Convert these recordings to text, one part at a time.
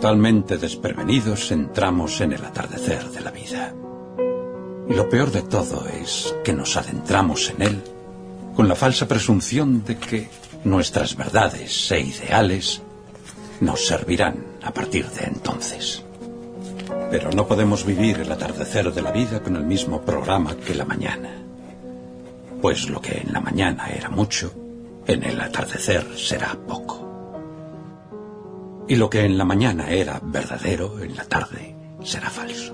Totalmente desprevenidos entramos en el atardecer de la vida. Y lo peor de todo es que nos adentramos en él con la falsa presunción de que nuestras verdades e ideales nos servirán a partir de entonces. Pero no podemos vivir el atardecer de la vida con el mismo programa que la mañana. Pues lo que en la mañana era mucho, en el atardecer será poco. Y lo que en la mañana era verdadero, en la tarde será falso.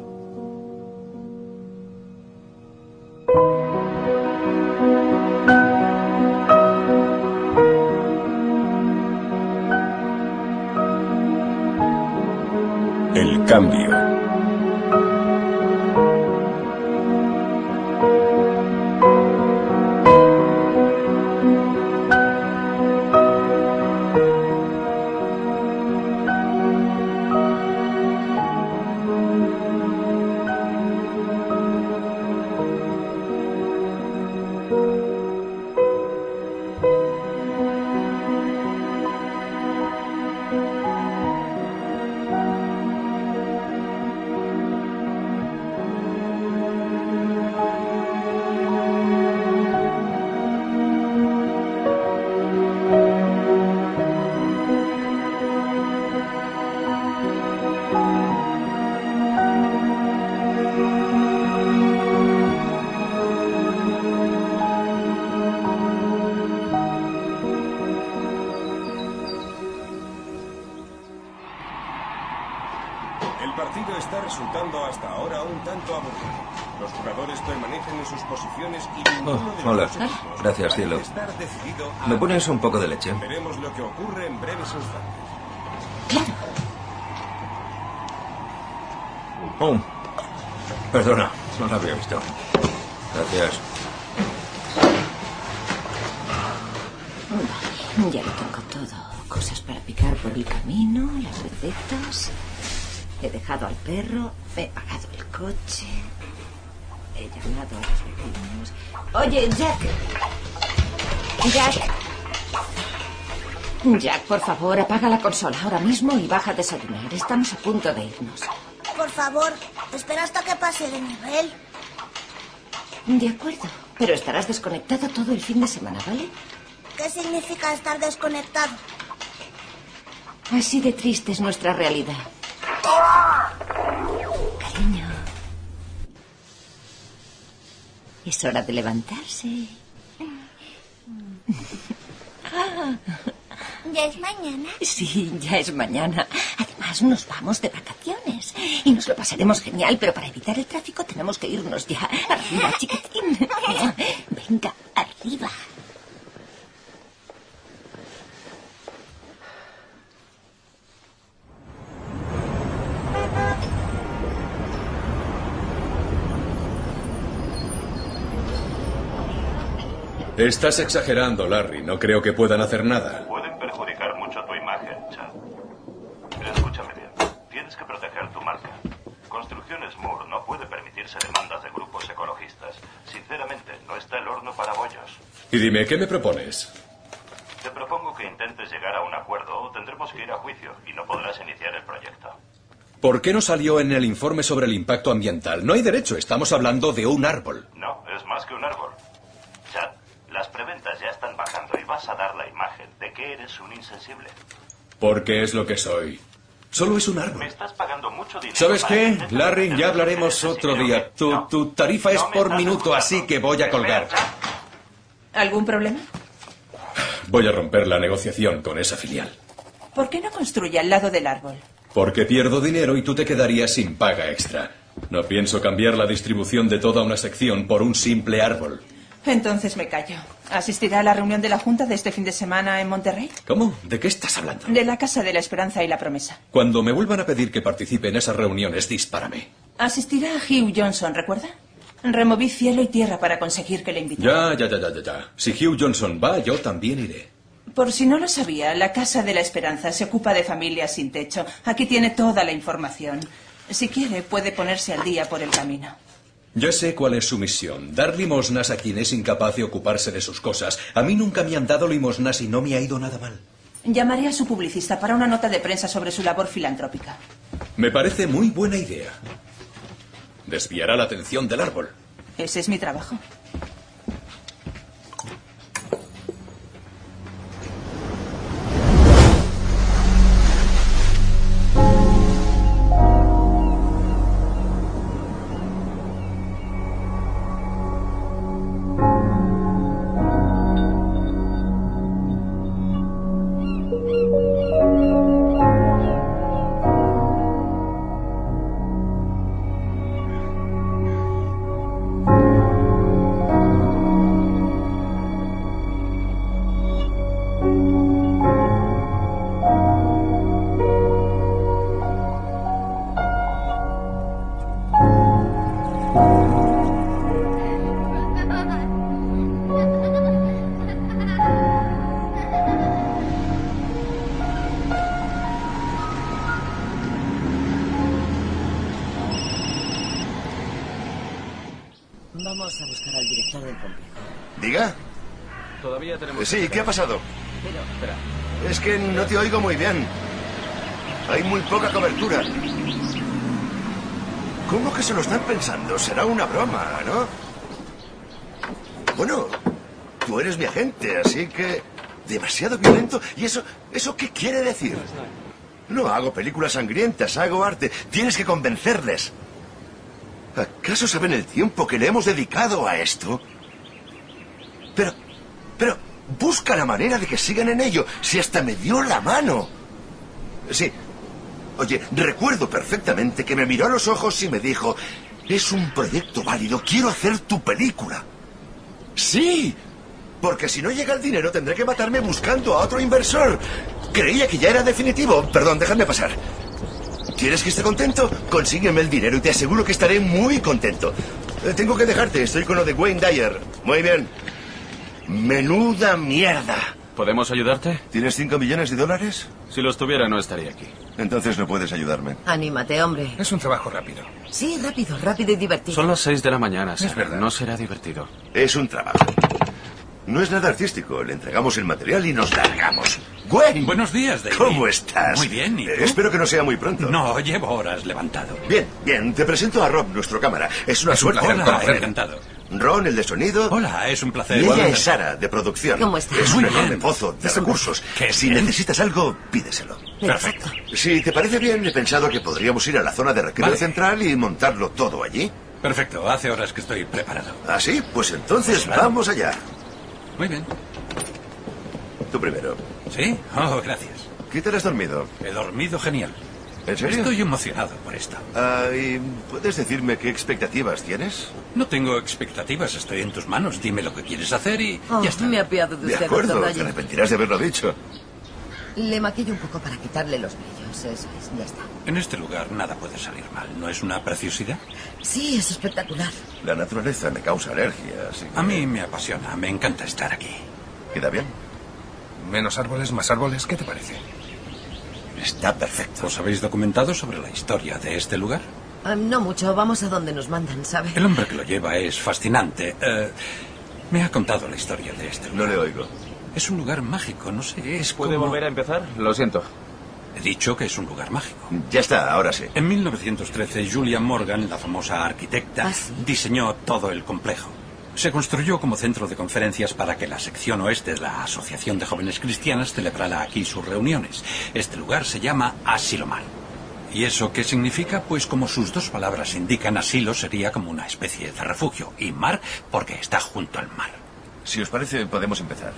Gracias, cielo. ¿Me pones un poco de leche? Veremos lo que ocurre en breves instantes. Oh, perdona, no lo había visto. Gracias. Vale, ya lo tengo todo. Cosas para picar por el camino, las recetas. He dejado al perro, he pagado el coche. He llamado a los vecinos. Oye, Jack. Jack. Jack, por favor, apaga la consola ahora mismo y baja a desayunar. Estamos a punto de irnos. Por favor, espera hasta que pase de nivel. De acuerdo. Pero estarás desconectado todo el fin de semana, ¿vale? ¿Qué significa estar desconectado? Así de triste es nuestra realidad. Cariño. Es hora de levantarse. ¿Ya es mañana? Sí, ya es mañana. Además, nos vamos de vacaciones. Y nos lo pasaremos genial, pero para evitar el tráfico tenemos que irnos ya. Arriba, chiquitín. Venga, arriba. Estás exagerando, Larry. No creo que puedan hacer nada. Pueden perjudicar mucho tu imagen, Chad. Escúchame bien. Tienes que proteger tu marca. Construcciones Moore no permitirse demandas de grupos ecologistas. Sinceramente, no está el horno para bollos. Y dime, ¿qué me propones? Te propongo que intentes llegar a un acuerdo o tendremos que ir a juicio y no podrás iniciar el proyecto. ¿Por qué no salió en el informe sobre el impacto ambiental? No hay derecho, estamos hablando de un árbol. No, es más que un árbol. Chad, las preventas ya están bajando y vas a dar la imagen de que eres un insensible. Porque es lo que soy. Solo es un árbol. Me estás pagando mucho dinero. ¿Sabes qué, Larry? Ya hablaremos otro día. Tu, no. tu tarifa es No por minuto, así que voy a colgar. ¿Algún problema? Voy a romper la negociación con esa filial. ¿Por qué no construye al lado del árbol? Porque pierdo dinero y tú te quedarías sin paga extra. No pienso cambiar la distribución de toda una sección por un simple árbol. Entonces me callo. ¿Asistirá a la reunión de la Junta de este fin de semana en Monterrey? ¿Cómo? ¿De qué estás hablando? De la Casa de la Esperanza y la Promesa. Cuando me vuelvan a pedir que participe en esas reuniones, dispárame. Asistirá a Hugh Johnson, ¿recuerda? Removí cielo y tierra para conseguir que le invitara. Ya, ya, ya, ya, ya, ya. Si Hugh Johnson va, yo también iré. Por si no lo sabía, la Casa de la Esperanza se ocupa de familias sin techo. Aquí tiene toda la información. Si quiere, puede ponerse al día por el camino. Ya sé cuál es su misión. Dar limosnas a quien es incapaz de ocuparse de sus cosas. A mí nunca me han dado limosnas y no me ha ido nada mal. Llamaré a su publicista para una nota de prensa sobre su labor filantrópica. Me parece muy buena idea. Desviará la atención del árbol. Ese es mi trabajo. Sí, ¿qué ha pasado? Es que no te oigo muy bien. Hay muy poca cobertura. ¿Cómo que se lo están pensando? Será una broma, ¿no? Bueno, tú eres mi agente, así que... Demasiado violento. ¿Y eso, eso qué quiere decir? No hago películas sangrientas, hago arte. Tienes que convencerles. ¿Acaso saben el tiempo que le hemos dedicado a esto? Busca la manera de que sigan en ello, si hasta me dio la mano. Sí. Oye, recuerdo perfectamente que me miró a los ojos y me dijo, es un proyecto válido, quiero hacer tu película. Sí, porque si no llega el dinero tendré que matarme buscando a otro inversor. Creía que ya era definitivo. Perdón, déjame pasar. ¿Quieres que esté contento? Consígueme el dinero y te aseguro que estaré muy contento. Eh, tengo que dejarte, estoy con lo de Wayne Dyer. Muy bien. Menuda mierda. ¿Podemos ayudarte? ¿Tienes cinco millones de dólares? Si los tuviera, no estaría aquí. Entonces no puedes ayudarme. Anímate, hombre. Es un trabajo rápido. Sí, rápido, rápido y divertido. Son las seis de la mañana, Es verdad. No será divertido. Es un trabajo. No es nada artístico. Le entregamos el material y nos largamos. Gwen. Buenos días, David. ¿Cómo estás? Muy bien, ¿y tú? Eh, espero que no sea muy pronto. No, llevo horas levantado. Bien, bien. Te presento a Rob, nuestro cámara. Es una Es un suerte. placer Hola, conocerle. encantado. Ron, el de sonido. Hola, es un placer. Y ella es Sara, de producción. ¿Cómo estás? Es un Muy enorme bien. pozo de Es un- recursos. Si bien. necesitas algo, pídeselo. Perfecto. Si te parece bien, he pensado que podríamos ir a la zona de recreo Vale. central y montarlo todo allí. Perfecto, hace horas que estoy preparado. ¿Ah, sí? Pues entonces Pues claro. vamos allá. Muy bien. Tú primero. ¿Sí? Oh, gracias. ¿Qué tal has dormido? He dormido genial. ¿En serio? Estoy emocionado por esto. Ah, ¿y ¿Puedes decirme qué expectativas tienes? No tengo expectativas, estoy en tus manos. Dime lo que quieres hacer y Oh, ya está. me apiado de De usted, acuerdo, te arrepentirás de haberlo dicho. Le maquillo un poco para quitarle los brillos. Eso es, ya está. En este lugar nada puede salir mal. ¿No es una preciosidad? Sí, es espectacular. La naturaleza me causa alergia, así que... A mí me apasiona, me encanta estar aquí. ¿Queda bien? Menos árboles, más árboles. ¿Qué te parece? Está perfecto. ¿Os habéis documentado sobre la historia de este lugar? Ah, no mucho, vamos a donde nos mandan, ¿sabe? El hombre que lo lleva es fascinante. Eh, me ha contado la historia de este No lugar. le oigo. Es un lugar mágico, no sé, es ¿Puede como... volver a empezar? Lo siento. He dicho que es un lugar mágico. Ya está, ahora sí. En 1913, Julia Morgan, la famosa arquitecta, Ah, sí. diseñó todo el complejo. Se construyó como centro de conferencias para que la sección oeste de la Asociación de Jóvenes Cristianas celebrara aquí sus reuniones. Este lugar se llama Asilomar. ¿Y eso qué significa? Pues como sus dos palabras indican, asilo sería como una especie de refugio y mar porque está junto al mar. Si os parece, podemos empezar.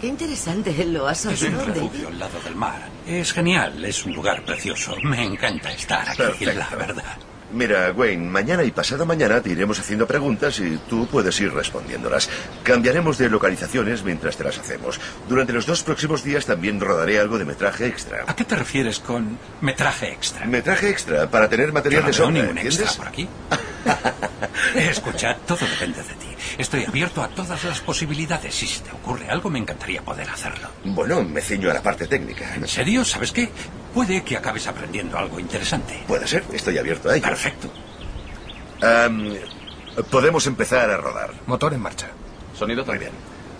Qué interesante, ¿lo has Es un refugio al lado del mar. Es genial, es un lugar precioso. Me encanta estar aquí, Perfecto. la verdad. Mira, Wayne, mañana y pasado mañana te iremos haciendo preguntas y tú puedes ir respondiéndolas. Cambiaremos de localizaciones mientras te las hacemos. Durante los dos próximos días también rodaré algo de metraje extra. ¿A qué te refieres con metraje extra? Metraje extra para tener Yo material no de sobra, ningún extra ¿entiendes? por aquí. Escucha, todo depende de ti. Estoy abierto a todas las posibilidades y si te ocurre algo me encantaría poder hacerlo. Bueno, me ciño a la parte técnica. ¿En serio? ¿Sabes qué? Puede que acabes aprendiendo algo interesante. Puede ser, estoy abierto a ello. Perfecto. Podemos empezar a rodar. Motor en marcha. Sonido Muy también.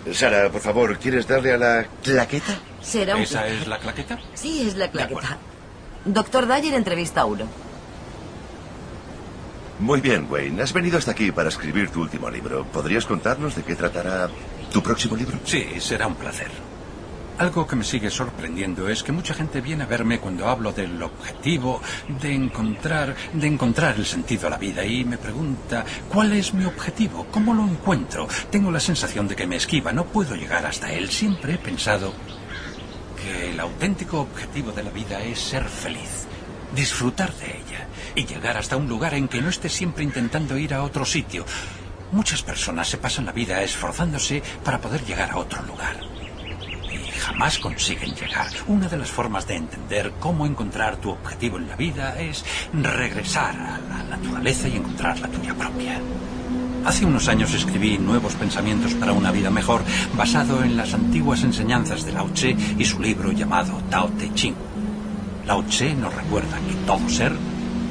bien. Sara, por favor, ¿quieres darle a la claqueta? Será un ¿Esa es la claqueta? Sí, es la claqueta. Doctor Dyer, entrevista 1. Muy bien, Wayne. Has venido hasta aquí para escribir tu último libro. ¿Podrías contarnos de qué tratará tu próximo libro? Sí, será un placer. Algo que me sigue sorprendiendo es que mucha gente viene a verme cuando hablo del objetivo de encontrar, de encontrar el sentido a la vida y me pregunta ¿cuál es mi objetivo? ¿Cómo lo encuentro? Tengo la sensación de que me esquiva, no puedo llegar hasta él. Siempre he pensado que el auténtico objetivo de la vida es ser feliz, disfrutar de ella y llegar hasta un lugar en que no esté siempre intentando ir a otro sitio. Muchas personas se pasan la vida esforzándose para poder llegar a otro lugar y jamás consiguen llegar. Una de las formas de entender cómo encontrar tu objetivo en la vida es regresar a la naturaleza y encontrar la tuya propia. Hace unos años escribí Nuevos Pensamientos para una Vida Mejor, basado en las antiguas enseñanzas de Lao Tse y su libro llamado Tao Te Ching. Lao Tse nos recuerda que todo ser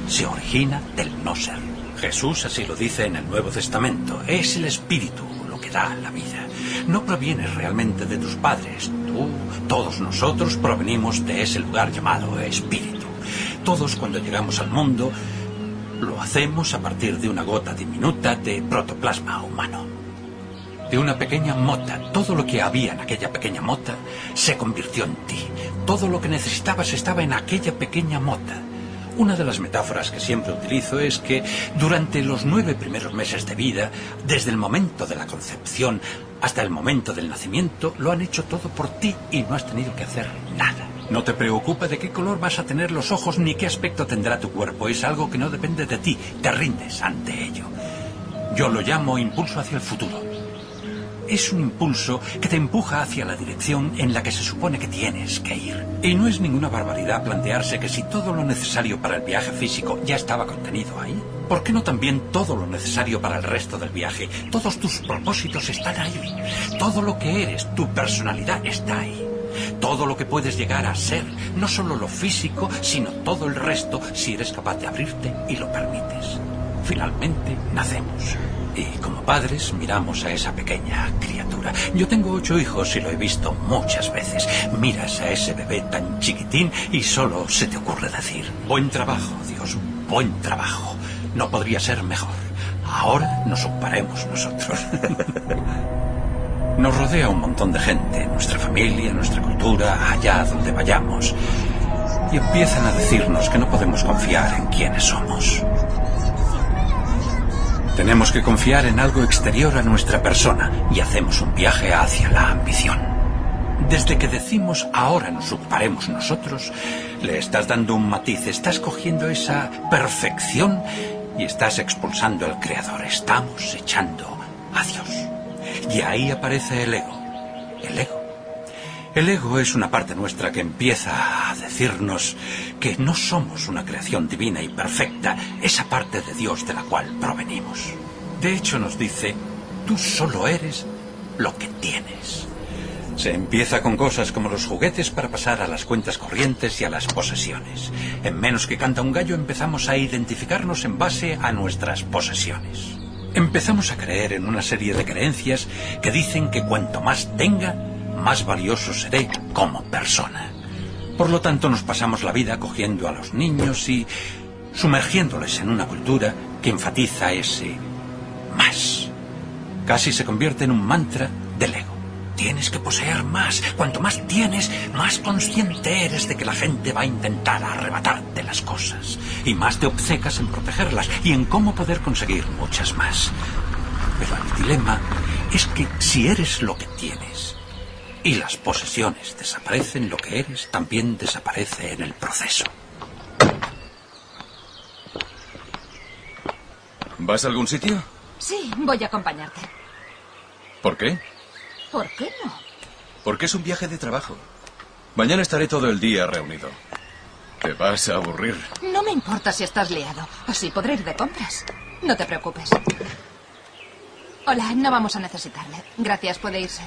se origina del no ser. Jesús así lo dice en el Nuevo Testamento. Es el espíritu lo que da la vida. No provienes realmente de tus padres. Tú, todos nosotros provenimos de ese lugar llamado espíritu. Todos cuando llegamos al mundo lo hacemos a partir de una gota diminuta de protoplasma humano. De una pequeña mota, todo lo que había en aquella pequeña mota se convirtió en ti. Todo lo que necesitabas estaba en aquella pequeña mota. Una de las metáforas que siempre utilizo es que durante los nueve primeros meses de vida, desde el momento de la concepción hasta el momento del nacimiento, lo han hecho todo por ti y no has tenido que hacer nada. No te preocupa de qué color vas a tener los ojos ni qué aspecto tendrá tu cuerpo. Es algo que no depende de ti. Te rindes ante ello. Yo lo llamo impulso hacia el futuro. Es un impulso que te empuja hacia la dirección en la que se supone que tienes que ir. Y no es ninguna barbaridad plantearse que si todo lo necesario para el viaje físico ya estaba contenido ahí, ¿por qué no también todo lo necesario para el resto del viaje? Todos tus propósitos están ahí. Todo lo que eres, tu personalidad está ahí. Todo lo que puedes llegar a ser, no solo lo físico, sino todo el resto, si eres capaz de abrirte y lo permites. Finalmente, nacemos. Y como padres miramos a esa pequeña criatura. Yo tengo ocho hijos y lo he visto muchas veces. Miras a ese bebé tan chiquitín y solo se te ocurre decir, buen trabajo, Dios, buen trabajo. No podría ser mejor. Ahora nos ocuparemos nosotros. Nos rodea un montón de gente, nuestra familia, nuestra cultura, allá donde vayamos. Y empiezan a decirnos que no podemos confiar en quienes somos. Tenemos que confiar en algo exterior a nuestra persona y hacemos un viaje hacia la ambición. Desde que decimos ahora nos ocuparemos nosotros, le estás dando un matiz, estás cogiendo esa perfección y estás expulsando al Creador. Estamos echando a Dios. Y ahí aparece el ego. El ego. El ego es una parte nuestra que empieza a decirnos que no somos una creación divina y perfecta, esa parte de Dios de la cual provenimos. De hecho nos dice, tú solo eres lo que tienes. Se empieza con cosas como los juguetes para pasar a las cuentas corrientes y a las posesiones. En menos que canta un gallo empezamos a identificarnos en base a nuestras posesiones. Empezamos a creer en una serie de creencias que dicen que cuanto más tenga, más valioso seré como persona. Por lo tanto, nos pasamos la vida cogiendo a los niños y sumergiéndoles en una cultura que enfatiza ese más. Casi se convierte en un mantra del ego. Tienes que poseer más. Cuanto más tienes, más consciente eres de que la gente va a intentar arrebatarte las cosas. Y más te obcecas en protegerlas y en cómo poder conseguir muchas más. Pero el dilema es que si eres lo que tienes y las posesiones desaparecen, lo que eres también desaparece en el proceso. ¿Vas a algún sitio? Sí, voy a acompañarte. ¿Por qué? ¿Por qué no? Porque es un viaje de trabajo. Mañana estaré todo el día reunido. Te vas a aburrir. No me importa si estás liado. Así podré ir de compras. No te preocupes. Hola, no vamos a necesitarle. Gracias, puede irse.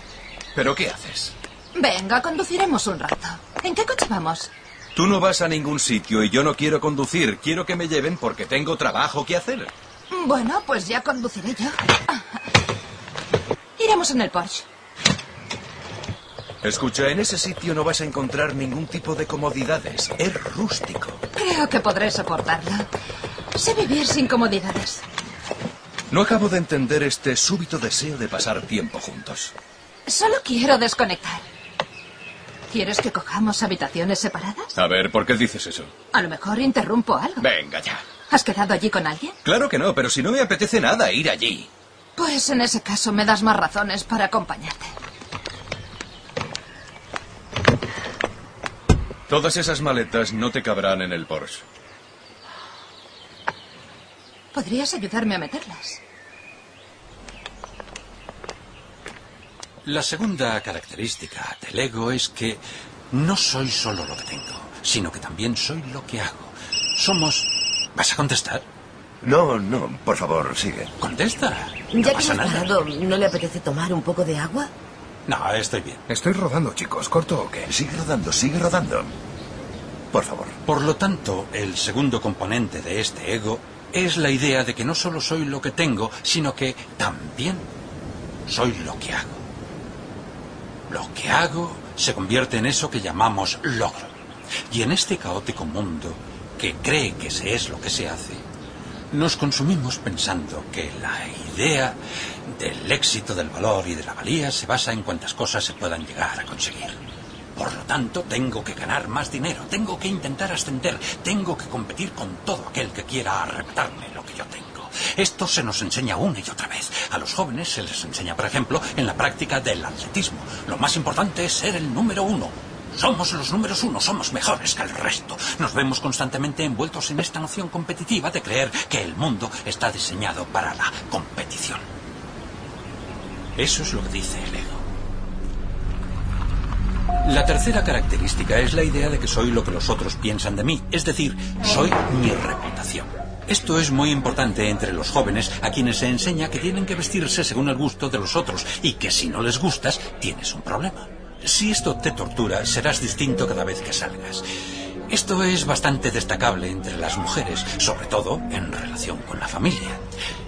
¿Pero qué haces? Venga, conduciremos un rato. ¿En qué coche vamos? Tú no vas a ningún sitio y yo no quiero conducir. Quiero que me lleven porque tengo trabajo que hacer. Bueno, pues ya conduciré yo. Iremos en el Porsche. Escucha, en ese sitio no vas a encontrar ningún tipo de comodidades. Es rústico. Creo que podré soportarlo. Sé vivir sin comodidades. No acabo de entender este súbito deseo de pasar tiempo juntos. Solo quiero desconectar. ¿Quieres que cojamos habitaciones separadas? A ver, ¿por qué dices eso? A lo mejor interrumpo algo. Venga ya. ¿Has quedado allí con alguien? Claro que no, pero si no me apetece nada ir allí. Pues en ese caso me das más razones para acompañarte. Todas esas maletas no te cabrán en el Porsche. ¿Podrías ayudarme a meterlas? La segunda característica del ego es que no soy solo lo que tengo, sino que también soy lo que hago. Somos... ¿Vas a contestar? No, no, por favor, sigue. Contesta. No Ya que pasa hemos nada. parado, ¿no le apetece tomar un poco de agua? No, estoy bien. Estoy rodando, chicos. ¿Corto o qué? Sigue rodando, sigue rodando. Por favor. Por lo tanto, el segundo componente de este ego es la idea de que no solo soy lo que tengo, sino que también soy lo que hago. Lo que hago se convierte en eso que llamamos logro. Y en este caótico mundo que cree que se es lo que se hace, nos consumimos pensando que la idea del éxito, del valor y de la valía se basa en cuantas cosas se puedan llegar a conseguir. Por lo tanto, tengo que ganar más dinero, tengo que intentar ascender, tengo que competir con todo aquel que quiera arrebatarme lo que yo tengo. Esto se nos enseña una y otra vez. A los jóvenes se les enseña, por ejemplo, en la práctica del atletismo. Lo más importante es ser el número uno. Somos los números uno, somos mejores que el resto. Nos vemos constantemente envueltos en esta noción competitiva de creer que el mundo está diseñado para la competición. Eso es lo que dice el ego. La tercera característica es la idea de que soy lo que los otros piensan de mí, es decir, soy mi reputación. Esto es muy importante entre los jóvenes a quienes se enseña que tienen que vestirse según el gusto de los otros y que si no les gustas tienes un problema. Si esto te tortura, serás distinto cada vez que salgas. Esto es bastante destacable entre las mujeres, sobre todo en relación con la familia.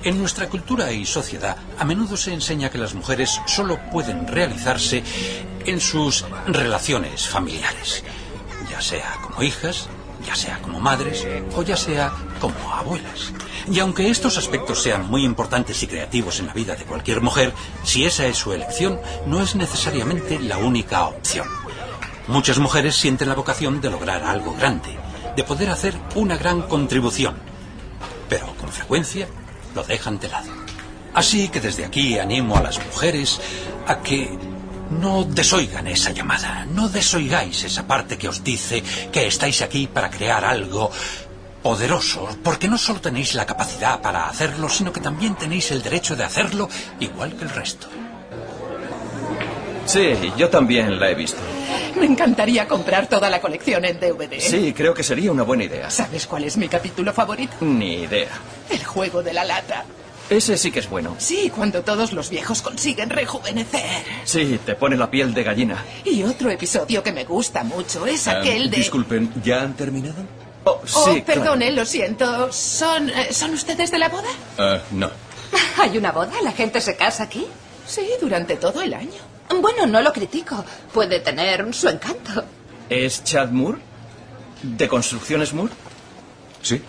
En nuestra cultura y sociedad, a menudo se enseña que las mujeres solo pueden realizarse en sus relaciones familiares, ya sea como hijas, ya sea como madres o ya sea como abuelas. Y aunque estos aspectos sean muy importantes y creativos en la vida de cualquier mujer, si esa es su elección, no es necesariamente la única opción. Muchas mujeres sienten la vocación de lograr algo grande, de poder hacer una gran contribución, pero con frecuencia lo dejan de lado. Así que desde aquí animo a las mujeres a que no desoigan esa llamada, no desoigáis esa parte que os dice que estáis aquí para crear algo poderoso, porque no solo tenéis la capacidad para hacerlo, sino que también tenéis el derecho de hacerlo igual que el resto. Sí, yo también la he visto. Me encantaría comprar toda la colección en DVD. Sí, creo que sería una buena idea. ¿Sabes cuál es mi capítulo favorito? Ni idea. El juego de la lata. Ese sí que es bueno. Sí, cuando todos los viejos consiguen rejuvenecer. Sí, te pone la piel de gallina. Y otro episodio que me gusta mucho es Ah, aquel de... Disculpen, ¿ya han terminado? Oh, Oh, sí, claro. perdone, lo siento. ¿Son, eh, ¿Son ustedes de la boda? Ah, no. ¿Hay una boda? ¿La gente se casa aquí? Sí, durante todo el año. Bueno, no lo critico. Puede tener su encanto. ¿Es Chad Moore? ¿De Construcciones Moore? Sí.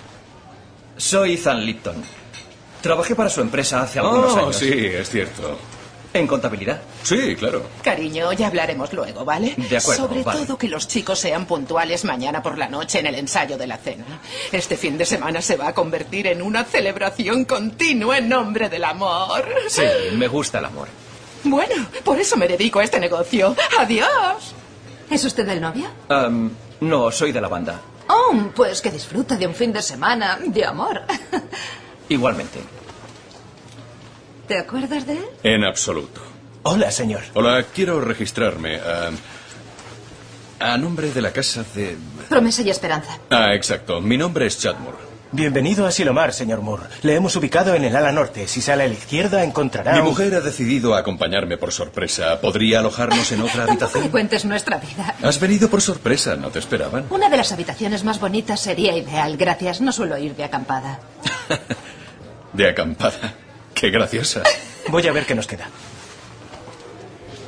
Soy Ethan Lipton. Trabajé para su empresa hace algunos Oh, años. sí, es cierto. En contabilidad. Sí, claro. Cariño, ya hablaremos luego, ¿vale? De acuerdo, Sobre vale. todo que los chicos sean puntuales mañana por la noche en el ensayo de la cena. Este fin de semana se va a convertir en una celebración continua en nombre del amor. Sí, me gusta el amor. Bueno, por eso me dedico a este negocio. Adiós. ¿Es usted el novio? No, soy de la banda. Oh, pues que disfruta de un fin de semana de amor. Igualmente. ¿Te acuerdas de él? En absoluto. Hola, señor. Hola, quiero registrarme ah, a nombre de la casa de... Promesa y esperanza. Ah, exacto. Mi nombre es Chad Moore. Bienvenido a Silomar, señor Moore. Le hemos ubicado en el ala norte. Si sale a la izquierda, encontrará. Mi un- mujer ha decidido acompañarme por sorpresa. ¿Podría alojarnos en otra Tampoco le habitación? cuentes nuestra vida. Has venido por sorpresa, ¿no te esperaban? Una de las habitaciones más bonitas sería ideal. Gracias, no suelo ir de acampada. De acampada. Qué graciosa. Voy a ver qué nos queda.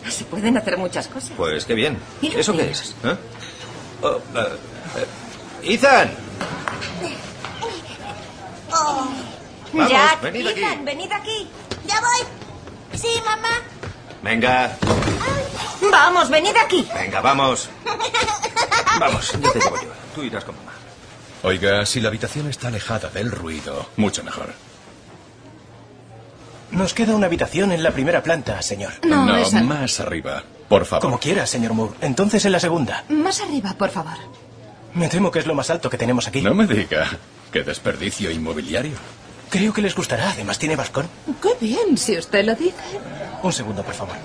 se pueden hacer muchas cosas. Pues qué bien. ¿Y los ¿Eso qué es? ¿Eh? Oh, eh, Ethan. Oh. Vamos, Jack, venid aquí. Ethan, venid aquí. Ya voy. Sí, mamá. Venga, Vamos, venid aquí. venga, vamos. Vamos, yo te llevo yo. Tú irás con mamá. Oiga, si la habitación está alejada del ruido, mucho mejor. Nos queda una habitación en la primera planta, señor. No, esa no. más arriba. Por favor. Como quiera, señor Moore. Entonces en la segunda. Más arriba, por favor. Me temo que es lo más alto que tenemos aquí. No me diga. Qué desperdicio inmobiliario. Creo que les gustará. Además, tiene balcón. Qué bien, si usted lo dice. Un segundo, por favor.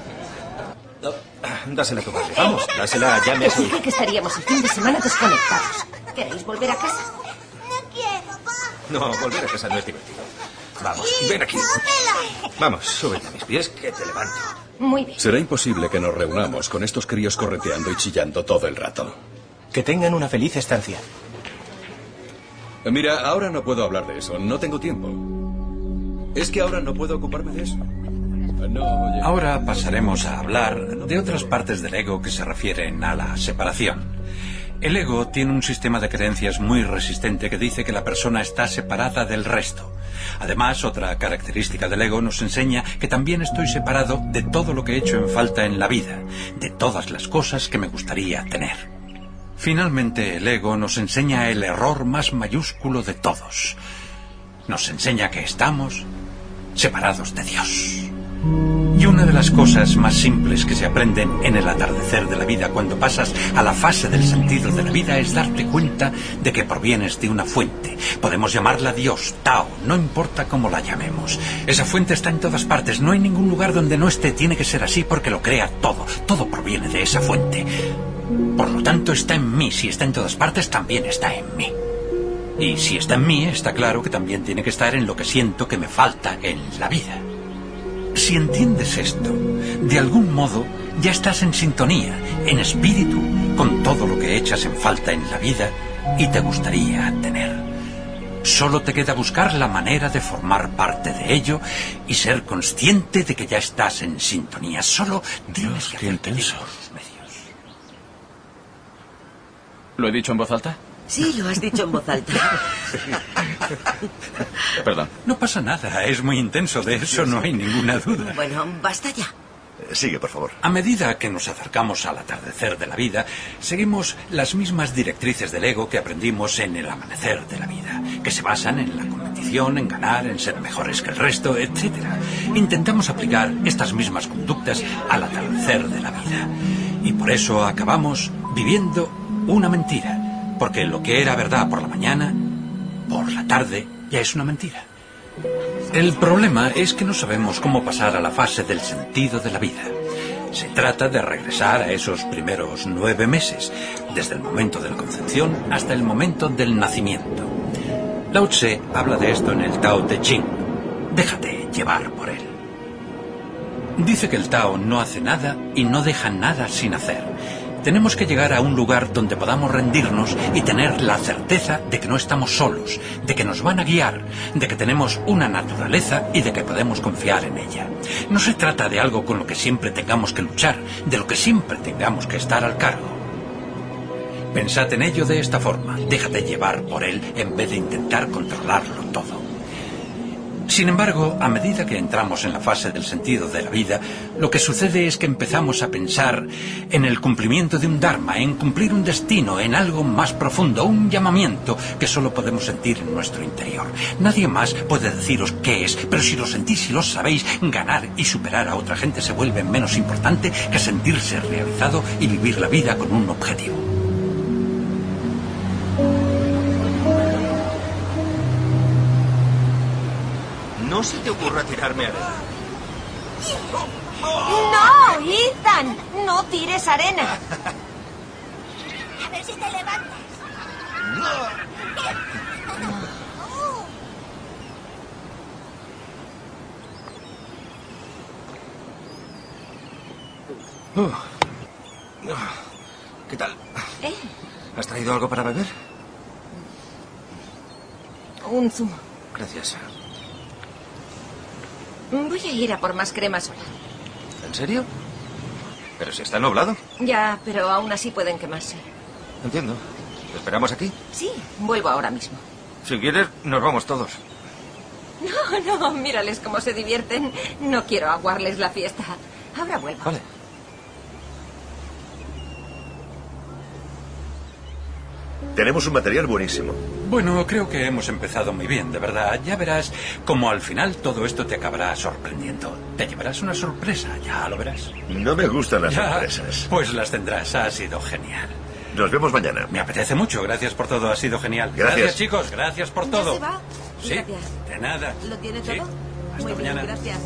Dásela a tu madre. Vamos, dásela, ya me has Os oído. dije que estaríamos el fin de semana desconectados. ¿Queréis volver a casa? No, volver a casa no es divertido. Vamos, ven aquí. Vamos, súbete a mis pies que te levanto. Muy bien. Será imposible que nos reunamos con estos críos correteando y chillando todo el rato. Que tengan una feliz estancia. Mira, ahora no puedo hablar de eso. No tengo tiempo. Es que ahora no puedo ocuparme de eso. No, oye. Ahora pasaremos a hablar de otras partes del ego que se refieren a la separación. El ego tiene un sistema de creencias muy resistente que dice que la persona está separada del resto. Además, otra característica del ego nos enseña que también estoy separado de todo lo que he hecho en falta en la vida, de todas las cosas que me gustaría tener. Finalmente, el ego nos enseña el error más mayúsculo de todos. Nos enseña que estamos separados de Dios. Y una de las cosas más simples que se aprenden en el atardecer de la vida cuando pasas a la fase del sentido de la vida es darte cuenta de que provienes de una fuente. Podemos llamarla Dios, Tao, no importa cómo la llamemos. Esa fuente está en todas partes, no hay ningún lugar donde no esté, tiene que ser así porque lo crea todo, todo proviene de esa fuente. Por lo tanto, está en mí, si está en todas partes, también está en mí. Y si está en mí, está claro que también tiene que estar en lo que siento que me falta en la vida. Si entiendes esto, de algún modo ya estás en sintonía, en espíritu, con todo lo que echas en falta en la vida y te gustaría tener. Solo te queda buscar la manera de formar parte de ello y ser consciente de que ya estás en sintonía. Solo tienes que qué intenso. medios. ¿Lo he dicho en voz alta? Sí, lo has dicho en voz alta. Perdón. No pasa nada, es muy intenso, de eso no hay ninguna duda. Bueno, basta ya. Sigue, por favor. A medida que nos acercamos al atardecer de la vida, seguimos las mismas directrices del ego que aprendimos en el amanecer de la vida, que se basan en la competición, en ganar, en ser mejores que el resto, etc. Intentamos aplicar estas mismas conductas al atardecer de la vida. Y por eso acabamos viviendo una mentira, porque lo que era verdad por la mañana, por la tarde, ya es una mentira. El problema es que no sabemos cómo pasar a la fase del sentido de la vida. Se trata de regresar a esos primeros nueve meses, desde el momento de la concepción hasta el momento del nacimiento. Lao Tse habla de esto en el Tao Te Ching. Déjate llevar por él. Dice que el Tao no hace nada y no deja nada sin hacer. Tenemos que llegar a un lugar donde podamos rendirnos y tener la certeza de que no estamos solos, de que nos van a guiar, de que tenemos una naturaleza y de que podemos confiar en ella. No se trata de algo con lo que siempre tengamos que luchar, de lo que siempre tengamos que estar al cargo. Pensad en ello de esta forma, déjate llevar por él en vez de intentar controlarlo todo. Sin embargo, a medida que entramos en la fase del sentido de la vida, lo que sucede es que empezamos a pensar en el cumplimiento de un Dharma, en cumplir un destino, en algo más profundo, un llamamiento que solo podemos sentir en nuestro interior. Nadie más puede deciros qué es, pero si lo sentís y lo sabéis, ganar y superar a otra gente se vuelve menos importante que sentirse realizado y vivir la vida con un objetivo. No se te ocurra tirarme a ¡No, Ethan! ¡No tires arena! A ver si te levantas. Uh. ¿Qué tal? ¿Eh? ¿Has traído algo para beber? Un zumo. Gracias. Voy a ir a por más crema solar. ¿En serio? Pero si está nublado. Ya, pero aún así pueden quemarse. Entiendo. ¿Te esperamos aquí? Sí, vuelvo ahora mismo. Si quieres, nos vamos todos. No, no, mírales cómo se divierten. No quiero aguarles la fiesta. Ahora vuelvo. Vale. Tenemos un material buenísimo. Bueno, creo que hemos empezado muy bien, de verdad. Ya verás cómo al final todo esto te acabará sorprendiendo. Te llevarás una sorpresa, ya lo verás. No me gustan las Ya, sorpresas. Pues las tendrás, ha sido genial. Nos vemos mañana. Me apetece mucho, gracias por todo, ha sido genial. Gracias. chicos, gracias por ¿Ya todo. se va? Sí, Gracias. de nada. ¿Lo tiene Sí. todo? Hasta Muy bien, mañana. gracias.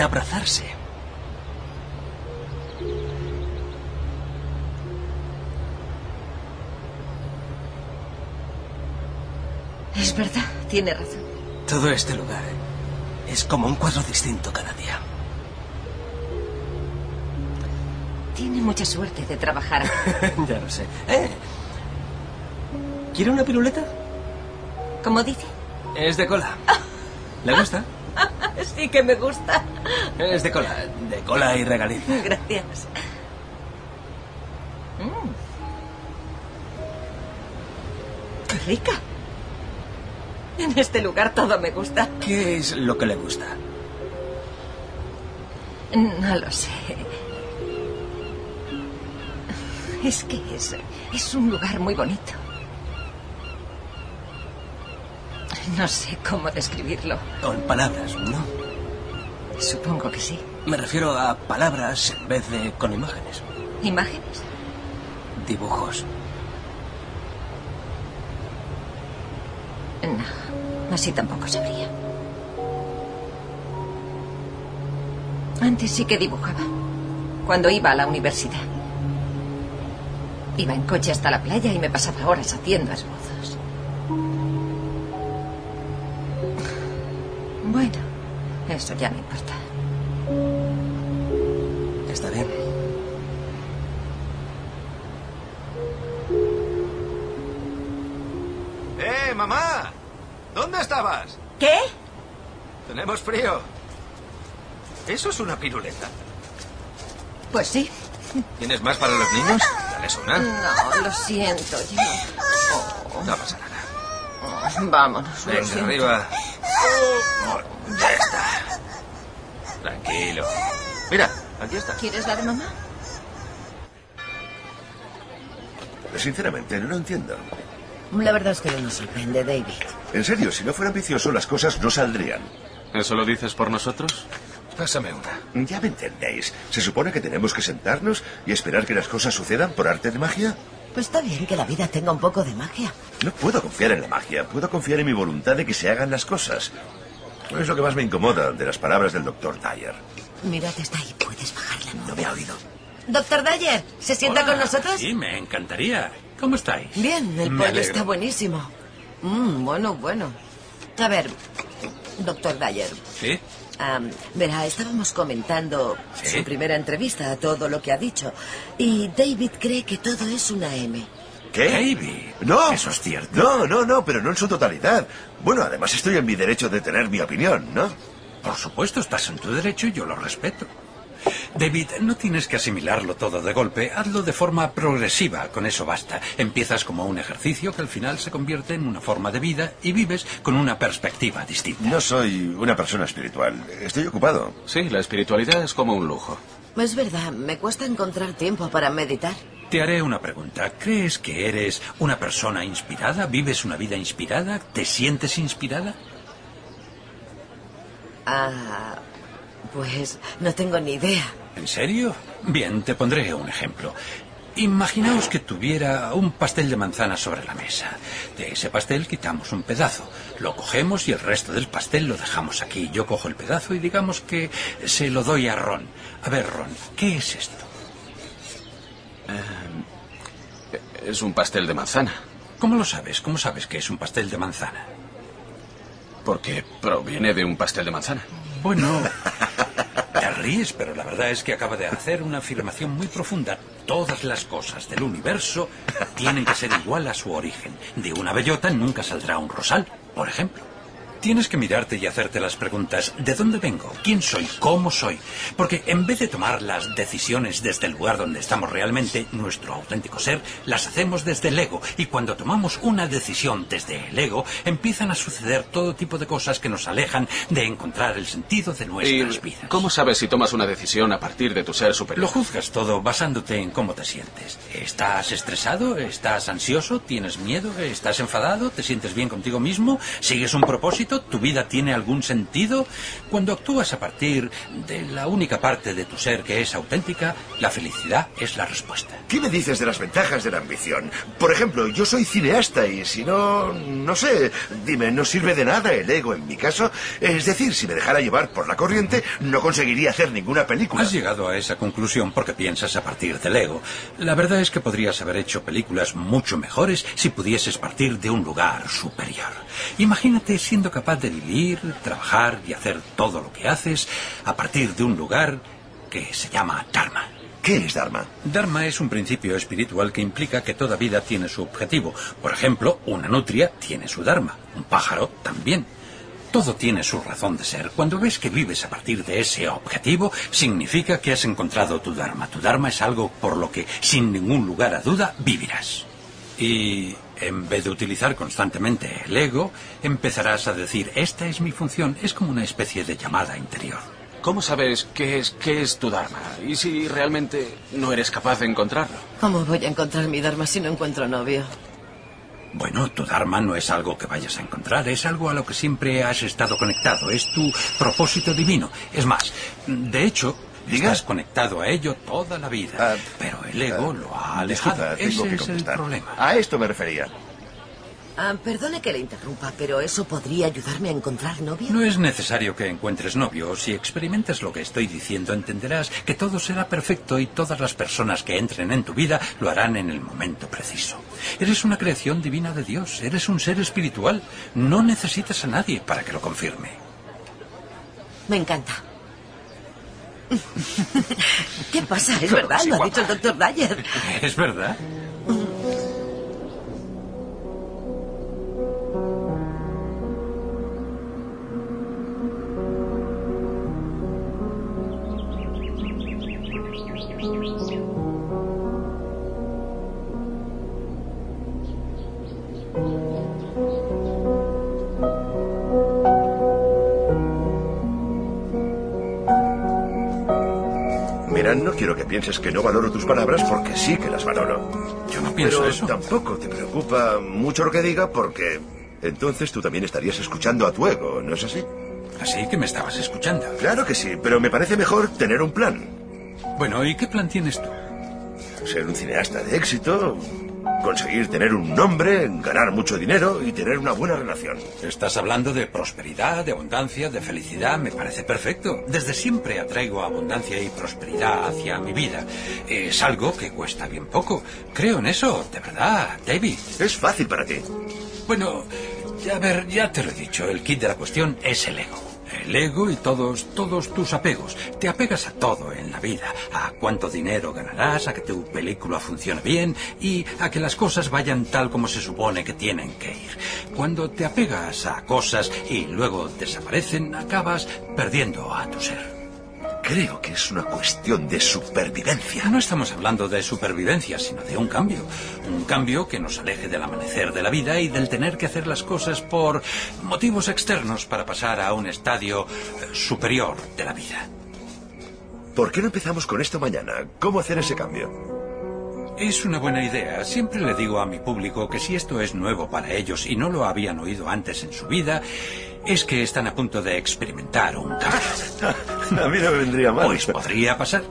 Abrazarse. Es verdad, tiene razón. Todo este lugar es como un cuadro distinto cada día. Tiene mucha suerte de trabajar aquí. ya lo sé. Eh, ¿Quiere una piruleta? Como dice. Es de cola. ¿Le gusta? sí que me gusta. Es de cola. De cola y regaliz. Gracias. Mm. Qué rica. En este lugar todo me gusta. ¿Qué es lo que le gusta? No lo sé. Es que es, es un lugar muy bonito. No sé cómo describirlo. Con palabras, ¿no? Supongo que sí. Me refiero a palabras en vez de con imágenes. ¿Imágenes? Dibujos. No, así tampoco sabría. Antes sí que dibujaba. Cuando iba a la universidad. Iba en coche hasta la playa y me pasaba horas haciendo esbozos. Bueno, eso ya no importa. Está bien. ¡Eh, mamá! ¿Dónde estabas? ¿Qué? Tenemos frío. ¿Eso es una piruleta? Pues sí. ¿Tienes más para los niños? Dales una. No, lo siento, yo. No pasa nada. Vámonos. lo Venga, siento. arriba. Oh, ya está. Tranquilo. Mira, aquí está. ¿Quieres la de mamá? Sinceramente, no lo entiendo. La verdad es que no nos sorprende, David. En serio, si no fuera ambicioso, las cosas no saldrían. ¿Eso lo dices por nosotros? Pásame una. Ya me entendéis. ¿Se supone que tenemos que sentarnos y esperar que las cosas sucedan por arte de magia? Pues está bien que la vida tenga un poco de magia. No puedo confiar en la magia. Puedo confiar en mi voluntad de que se hagan las cosas. Es lo que más me incomoda de las palabras del doctor Dyer. Mirad, está ahí. Puedes bajarla. No me ha oído. Doctor Dyer, ¿se sienta Hola, con nosotros? Sí, me encantaría. ¿Cómo estáis? Bien, el pollo está buenísimo. Mm, bueno, bueno. A ver, doctor Dyer. ¿Sí? Am, verá, estábamos comentando ¿Sí? su primera entrevista, todo lo que ha dicho. Y David cree que todo es una M. ¿Qué? David. No. Eso es cierto. No, no, no, pero no en su totalidad. Bueno, además estoy en mi derecho de tener mi opinión, ¿no? Por supuesto, estás en tu derecho y yo lo respeto. David, no tienes que asimilarlo todo de golpe. Hazlo de forma progresiva, con eso basta. Empiezas como un ejercicio que al final se convierte en una forma de vida y vives con una perspectiva distinta. No soy una persona espiritual. Estoy ocupado. Sí, la espiritualidad es como un lujo. Es verdad, me cuesta encontrar tiempo para meditar. Te haré una pregunta. ¿Crees que eres una persona inspirada? ¿Vives una vida inspirada? ¿Te sientes inspirada? Ah, pues no tengo ni idea. ¿En serio? Bien, te pondré un ejemplo. Imaginaos que tuviera un pastel de manzana sobre la mesa. De ese pastel quitamos un pedazo, lo cogemos y el resto del pastel lo dejamos aquí. Yo cojo el pedazo y digamos que se lo doy a Ron. A ver, Ron, ¿qué es esto? Eh, es un pastel de manzana. ¿Cómo lo sabes? ¿Cómo sabes que es un pastel de manzana? Porque proviene de un pastel de manzana. Bueno, te ríes, pero la verdad es que acaba de hacer una afirmación muy profunda. Todas las cosas del universo tienen que ser igual a su origen. De una bellota nunca saldrá un rosal, por ejemplo. Tienes que mirarte y hacerte las preguntas, ¿de dónde vengo? ¿Quién soy? ¿Cómo soy? Porque en vez de tomar las decisiones desde el lugar donde estamos realmente, nuestro auténtico ser, las hacemos desde el ego. Y cuando tomamos una decisión desde el ego, empiezan a suceder todo tipo de cosas que nos alejan de encontrar el sentido de nuestras vidas. ¿Cómo sabes si tomas una decisión a partir de tu ser superior? Lo juzgas todo basándote en cómo te sientes. ¿Estás estresado? ¿Estás ansioso? ¿Tienes miedo? ¿Estás enfadado? ¿Te sientes bien contigo mismo? ¿Sigues un propósito? ¿Tu vida tiene algún sentido? Cuando actúas a partir de la única parte de tu ser que es auténtica, la felicidad es la respuesta. ¿Qué me dices de las ventajas de la ambición? Por ejemplo, yo soy cineasta y si no, no sé, dime, no sirve de nada el ego en mi caso. Es decir, si me dejara llevar por la corriente, no conseguiría hacer ninguna película. Has llegado a esa conclusión porque piensas a partir del ego. La verdad es que podrías haber hecho películas mucho mejores si pudieses partir de un lugar superior. Imagínate siendo capaz de vivir, trabajar y hacer todo lo que haces a partir de un lugar que se llama Dharma. ¿Qué es Dharma? Dharma es un principio espiritual que implica que toda vida tiene su objetivo. Por ejemplo, una nutria tiene su Dharma, un pájaro también. Todo tiene su razón de ser. Cuando ves que vives a partir de ese objetivo, significa que has encontrado tu Dharma. Tu Dharma es algo por lo que, sin ningún lugar a duda, vivirás. Y en vez de utilizar constantemente el ego, empezarás a decir, esta es mi función. Es como una especie de llamada interior. ¿Cómo sabes qué es, qué es tu Dharma? ¿Y si realmente no eres capaz de encontrarlo? ¿Cómo voy a encontrar mi Dharma si no encuentro novio? Bueno, tu Dharma no es algo que vayas a encontrar, es algo a lo que siempre has estado conectado, es tu propósito divino. Es más, de hecho, estás conectado a ello toda la vida, pero el ego lo ha alejado. Ah, Disculpa, tengo Ese que es el contestar. problema. A esto me refería. Ah, perdone que le interrumpa, pero ¿eso podría ayudarme a encontrar novio? No es necesario que encuentres novio. Si experimentas lo que estoy diciendo, entenderás que todo será perfecto y todas las personas que entren en tu vida lo harán en el momento preciso. Eres una creación divina de Dios, eres un ser espiritual. No necesitas a nadie para que lo confirme. Me encanta. ¿Qué pasa? Es verdad, lo ha dicho el doctor Dyer. ¿Es verdad? Pienses que no valoro tus palabras porque sí que las valoro. Yo no pienso Pero eso. tampoco te preocupa mucho lo que diga porque entonces tú también estarías escuchando a tu ego, ¿no es así? Así que me estabas escuchando. Claro que sí, pero me parece mejor tener un plan. Bueno, ¿y qué plan tienes tú? Ser un cineasta de éxito, conseguir tener un nombre, ganar mucho dinero y tener una buena relación. Estás hablando de prosperidad, de abundancia, de felicidad. Me parece perfecto. Desde siempre atraigo abundancia y prosperidad hacia mi vida. Es algo que cuesta bien poco. Creo en eso, de verdad, David. Es fácil para ti. Bueno, ya, a ver, ya te lo he dicho. El kit de la cuestión es el ego. El ego y todos, todos tus apegos. Te apegas a todo en la vida. A cuánto dinero ganarás, a que tu película funcione bien y a que las cosas vayan tal como se supone que tienen que ir. Cuando te apegas a cosas y luego desaparecen, acabas perdiendo a tu ser. Creo que es una cuestión de supervivencia. No estamos hablando de supervivencia, sino de un cambio. Un cambio que nos aleje del amanecer de la vida y del tener que hacer las cosas por motivos externos para pasar a un estadio eh, superior de la vida. ¿Por qué no empezamos con esto mañana? ¿Cómo hacer ese cambio? Es una buena idea. Siempre le digo a mi público que si esto es nuevo para ellos y no lo habían oído antes en su vida, es que están a punto de experimentar un cambio. A mí no me vendría mal. Pues podría pasar.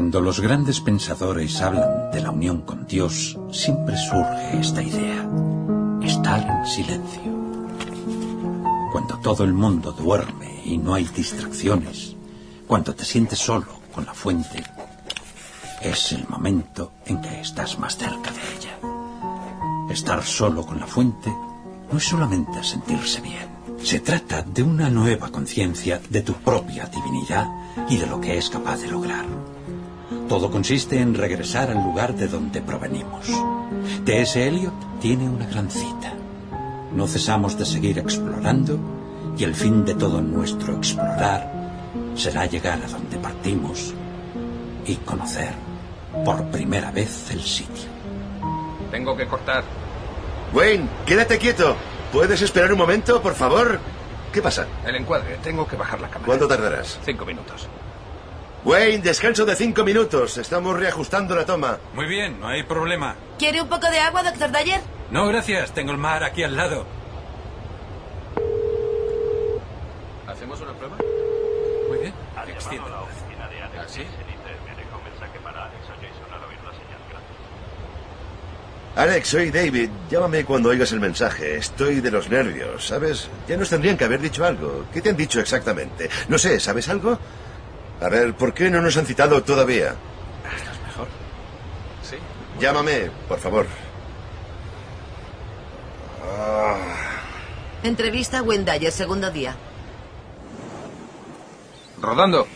Cuando los grandes pensadores hablan de la unión con Dios, siempre surge esta idea. Estar en silencio. Cuando todo el mundo duerme y no hay distracciones, cuando te sientes solo con la fuente, es el momento en que estás más cerca de ella. Estar solo con la fuente no es solamente sentirse bien. Se trata de una nueva conciencia de tu propia divinidad y de lo que es capaz de lograr. Todo consiste en regresar al lugar de donde provenimos. T.S. Eliot tiene una gran cita. No cesamos de seguir explorando y el fin de todo nuestro explorar será llegar a donde partimos y conocer por primera vez el sitio. Tengo que cortar. Wayne, quédate quieto. ¿Puedes esperar un momento, por favor? ¿Qué pasa? El encuadre. Tengo que bajar la cámara. ¿Cuánto tardarás? Cinco minutos. Wayne, descanso de cinco minutos. Estamos reajustando la toma. Muy bien, no hay problema. ¿Quiere un poco de agua, doctor Dyer? No, gracias. Tengo el mar aquí al lado. ¿Hacemos una prueba? Muy bien. Ha llamado a la oficina de Alex. ¿Ah. Alex, soy David. Llámame cuando oigas el mensaje. Estoy de los nervios, ¿sabes? Ya nos tendrían que haber dicho algo. ¿Qué te han dicho exactamente? No sé, ¿sabes algo? A ver, ¿por qué no nos han citado todavía? ¿Estás mejor? Sí. Llámame, por favor. Ah, Entrevista a Wayne Dyer, segundo día. Rodando.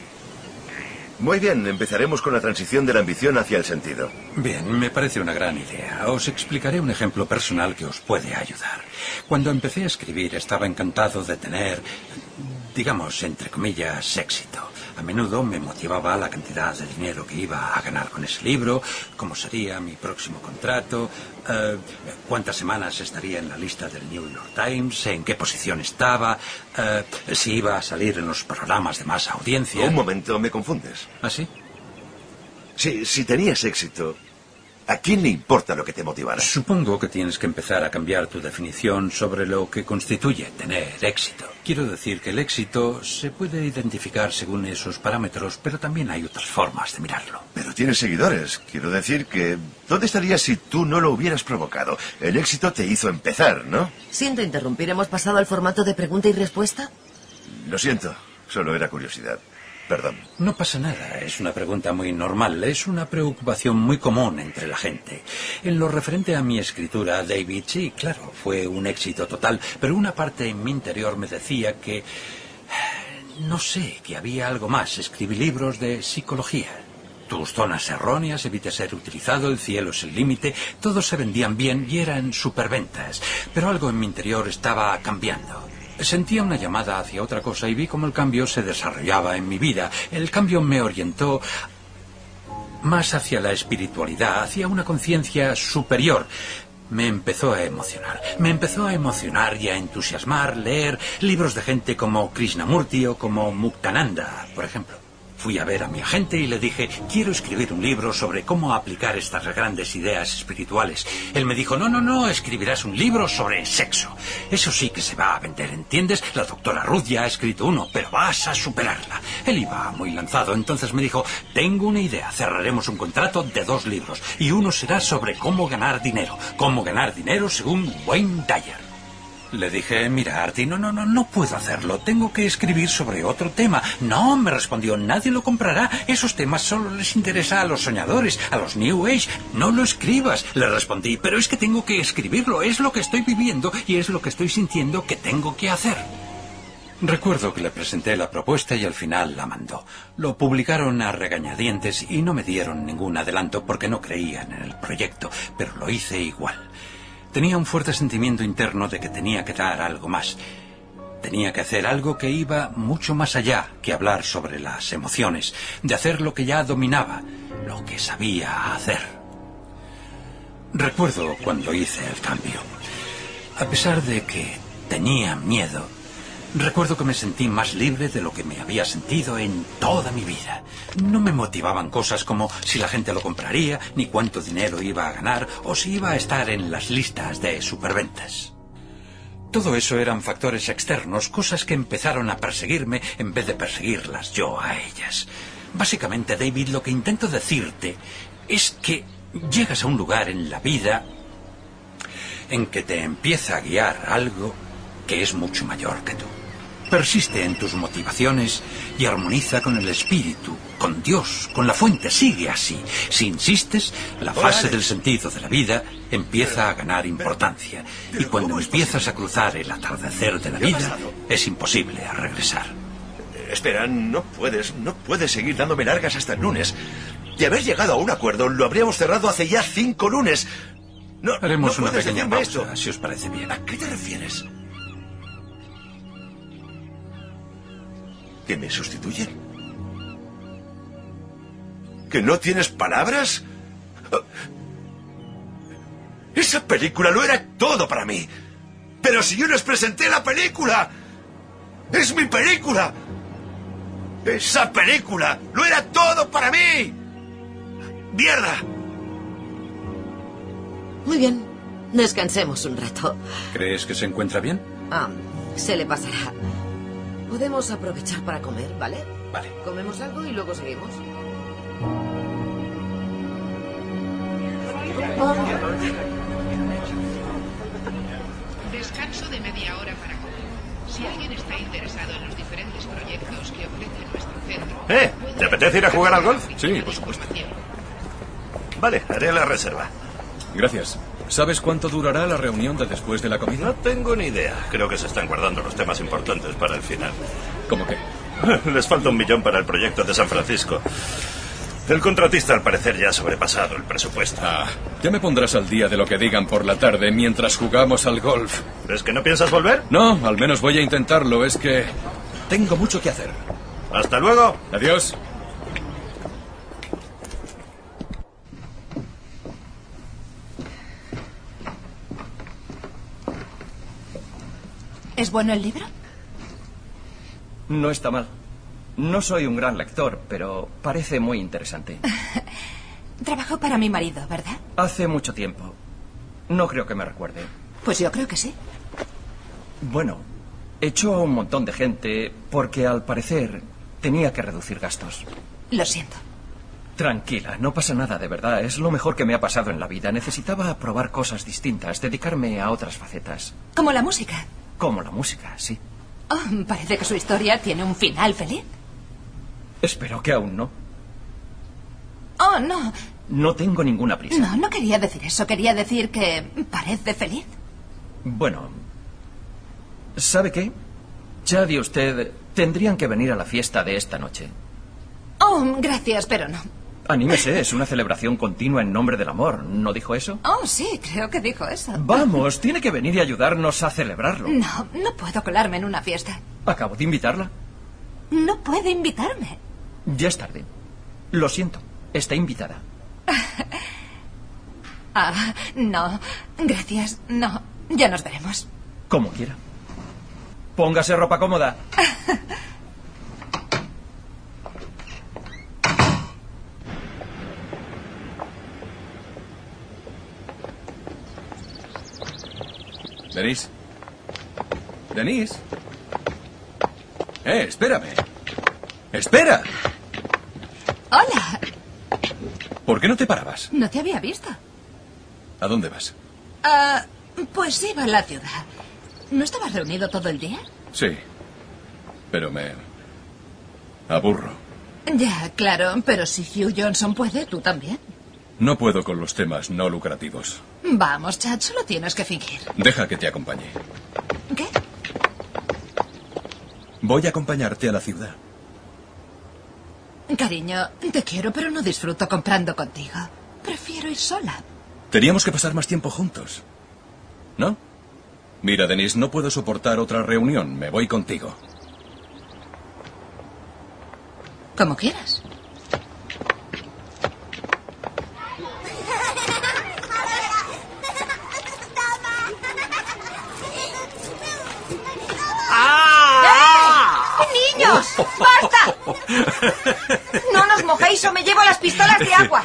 Muy bien, empezaremos con la transición de la ambición hacia el sentido. Bien, me parece una gran idea. Os explicaré un ejemplo personal que os puede ayudar. Cuando empecé a escribir estaba encantado de tener, digamos, entre comillas, éxito. A menudo me motivaba la cantidad de dinero que iba a ganar con ese libro, cómo sería mi próximo contrato, eh, cuántas semanas estaría en la lista del New York Times, en qué posición estaba, eh, si iba a salir en los programas de más audiencia. Un momento, me confundes. ¿Ah, sí? Sí, si tenías éxito, ¿a quién le importa lo que te motivara? Supongo que tienes que empezar a cambiar tu definición sobre lo que constituye tener éxito. Quiero decir que el éxito se puede identificar según esos parámetros, pero también hay otras formas de mirarlo. Pero tienes seguidores. Quiero decir que... ¿Dónde estarías si tú no lo hubieras provocado? El éxito te hizo empezar, ¿no? Siento interrumpir. ¿Hemos pasado al formato de pregunta y respuesta? Lo siento. Solo era curiosidad. No pasa nada, es una pregunta muy normal, es una preocupación muy común entre la gente. En lo referente a mi escritura, David, sí, claro, fue un éxito total, pero una parte en mi interior me decía que... No sé, que había algo más. Escribí libros de psicología. Tus zonas erróneas, evite ser utilizado, el cielo es el límite, todos se vendían bien y eran superventas. Pero algo en mi interior estaba cambiando. Sentía una llamada hacia otra cosa y vi cómo el cambio se desarrollaba en mi vida. El cambio me orientó más hacia la espiritualidad, hacia una conciencia superior. Me empezó a emocionar. Me empezó a emocionar y a entusiasmar leer libros de gente como Krishnamurti o como Muktananda, por ejemplo. Fui a ver a mi agente y le dije, quiero escribir un libro sobre cómo aplicar estas grandes ideas espirituales. Él me dijo, no, no, no, escribirás un libro sobre sexo. Eso sí que se va a vender, ¿entiendes? La doctora Ruth ya ha escrito uno, pero vas a superarla. Él iba muy lanzado, entonces me dijo, tengo una idea, cerraremos un contrato de dos libros y uno será sobre cómo ganar dinero. Cómo ganar dinero según Wayne Dyer. Le dije, mira, Artie, no, no, no, no puedo hacerlo. Tengo que escribir sobre otro tema. No, me respondió, nadie lo comprará. Esos temas solo les interesa a los soñadores, a los New Age. No lo escribas. Le respondí, pero es que tengo que escribirlo. Es lo que estoy viviendo y es lo que estoy sintiendo que tengo que hacer. Recuerdo que le presenté la propuesta y al final la mandó. Lo publicaron a regañadientes y no me dieron ningún adelanto porque no creían en el proyecto, pero lo hice igual. Tenía un fuerte sentimiento interno de que tenía que dar algo más. Tenía que hacer algo que iba mucho más allá que hablar sobre las emociones, de hacer lo que ya dominaba, lo que sabía hacer. Recuerdo cuando hice el cambio. A pesar de que tenía miedo, recuerdo que me sentí más libre de lo que me había sentido en toda mi vida. No me motivaban cosas como si la gente lo compraría, ni cuánto dinero iba a ganar, o si iba a estar en las listas de superventas. Todo eso eran factores externos, cosas que empezaron a perseguirme en vez de perseguirlas yo a ellas. Básicamente, David, lo que intento decirte es que llegas a un lugar en la vida en que te empieza a guiar algo que es mucho mayor que tú. Persiste en tus motivaciones y armoniza con el espíritu, con Dios, con la fuente. Sigue así. Si insistes, la fase del sentido de la vida empieza a ganar importancia. Y cuando empiezas a cruzar el atardecer de la vida, es imposible a regresar. Espera, no puedes, no puedes seguir dándome largas hasta el lunes. De haber llegado a un acuerdo, lo habríamos cerrado hace ya cinco lunes. No, Haremos no una pequeña pausa, esto. si os parece bien. ¿A qué te refieres? ¿Que me sustituyen? ¿Que no tienes palabras? Esa película lo era todo para mí. Pero si yo les presenté la película. Es mi película. Esa película lo era todo para mí. ¡Mierda! Muy bien. Descansemos un rato. ¿Crees que se encuentra bien? Ah, se le pasará. Podemos aprovechar para comer, ¿vale? Vale. Comemos algo y luego seguimos. Descanso de media hora para comer. Si alguien está interesado en los diferentes proyectos que ofrece nuestro centro... ¿Eh? ¿Te apetece ir a jugar al golf? Sí, por supuesto. Vale, haré la reserva. Gracias. ¿Sabes cuánto durará la reunión de después de la comida? No tengo ni idea. Creo que se están guardando los temas importantes para el final. ¿Cómo qué? Les falta un millón para el proyecto de San Francisco. El contratista al parecer ya ha sobrepasado el presupuesto. Ah, ya me pondrás al día de lo que digan por la tarde mientras jugamos al golf. ¿Es que no piensas volver? No, al menos voy a intentarlo. Es que tengo mucho que hacer. Hasta luego. Adiós. ¿Es bueno el libro? No está mal. No soy un gran lector, pero parece muy interesante. Trabajó para mi marido, ¿verdad? Hace mucho tiempo. No creo que me recuerde. Pues yo creo que sí. Bueno, echó a un montón de gente porque al parecer tenía que reducir gastos. Lo siento. Tranquila, no pasa nada, de verdad. Es lo mejor que me ha pasado en la vida. Necesitaba probar cosas distintas, dedicarme a otras facetas. Como la música. Como la música, sí. Oh, parece que su historia tiene un final feliz. Espero que aún no. Oh, no. No tengo ninguna prisa. No, no quería decir eso. Quería decir que parece feliz. Bueno, ¿sabe qué? Chad y usted tendrían que venir a la fiesta de esta noche. Oh, gracias, pero no. Anímese, es una celebración continua en nombre del amor. ¿No dijo eso? Oh, sí, creo que dijo eso. Vamos, tiene que venir y ayudarnos a celebrarlo. No, no puedo colarme en una fiesta. Acabo de invitarla. No puede invitarme. Ya es tarde. Lo siento, está invitada. Ah, no. Gracias. No. Ya nos veremos. Como quiera. Póngase ropa cómoda. Denise. Denise. Eh, espérame. Espera. Hola. ¿Por qué no te parabas? No te había visto. ¿A dónde vas? Ah, pues iba a la ciudad. ¿No estabas reunido todo el día? Sí. Pero me... aburro. Ya, claro, pero si Hugh Johnson puede, tú también. No puedo con los temas no lucrativos. Vamos, Chad, solo tienes que fingir. Deja que te acompañe. ¿Qué? Voy a acompañarte a la ciudad. Cariño, te quiero, pero no disfruto comprando contigo. Prefiero ir sola. Teníamos que pasar más tiempo juntos. ¿No? Mira, Denise, no puedo soportar otra reunión. Me voy contigo. Como quieras. ¡Basta! No nos mojéis o me llevo las pistolas de agua.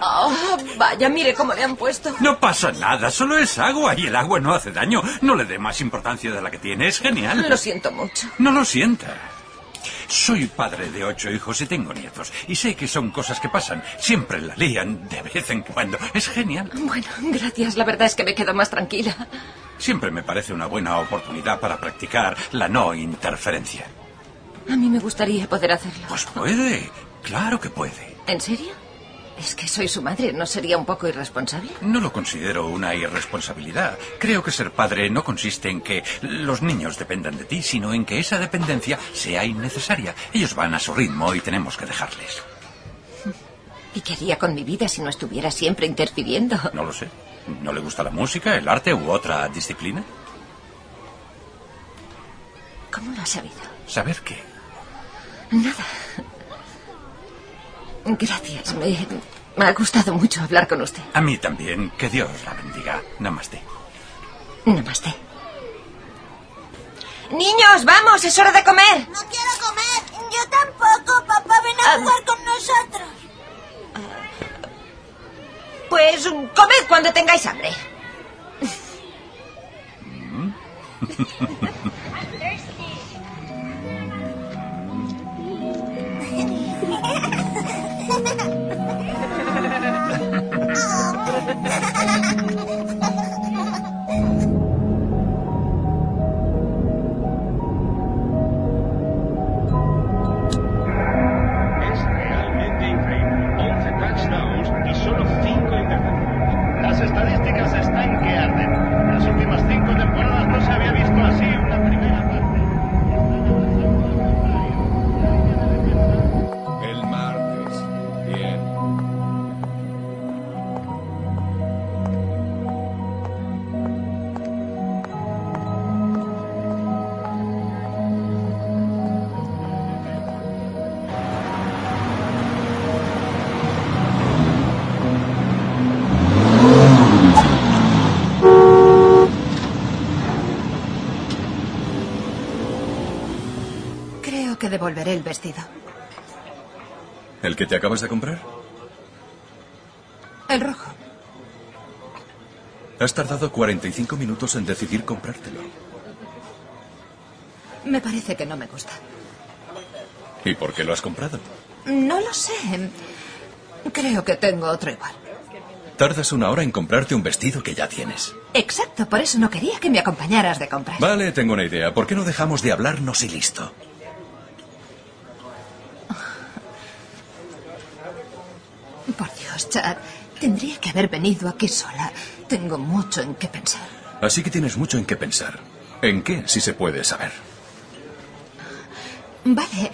Oh, vaya, mire cómo le han puesto. No pasa nada, solo es agua y el agua no hace daño. No le dé más importancia de la que tiene, es genial. Lo siento mucho. No lo sienta. Soy padre de ocho hijos y tengo nietos. Y sé que son cosas que pasan. Siempre la lían de vez en cuando. Es genial. Bueno, gracias. La verdad es que me quedo más tranquila. Siempre me parece una buena oportunidad para practicar la no interferencia. A mí me gustaría poder hacerlo. Pues puede. Claro que puede. ¿En serio? Es que soy su madre. ¿No sería un poco irresponsable? No lo considero una irresponsabilidad. Creo que ser padre no consiste en que los niños dependan de ti, sino en que esa dependencia sea innecesaria. Ellos van a su ritmo y tenemos que dejarles. ¿Y qué haría con mi vida si no estuviera siempre interfiriendo? No lo sé. ¿No le gusta la música, el arte u otra disciplina? ¿Cómo lo ha sabido? ¿Saber qué? Nada. Gracias. Me, me ha gustado mucho hablar con usted. A mí también. Que Dios la bendiga. Namaste. Namaste. Niños, vamos, es hora de comer. No quiero comer. Yo tampoco. Papá, ven a jugar con nosotros. Pues comed cuando tengáis hambre. ハハハハ! Que devolveré el vestido. ¿El que te acabas de comprar? El rojo. Has tardado 45 minutos en decidir comprártelo. Me parece que no me gusta. ¿Y por qué lo has comprado? No lo sé. Creo que tengo otro igual. Tardas una hora en comprarte un vestido que ya tienes. Exacto, por eso no quería que me acompañaras de compras. Vale, tengo una idea. ¿Por qué no dejamos de hablarnos y listo? Por Dios, Chad, tendría que haber venido aquí sola. Tengo mucho en qué pensar. Así que tienes mucho en qué pensar. ¿En qué, si se puede saber? Vale.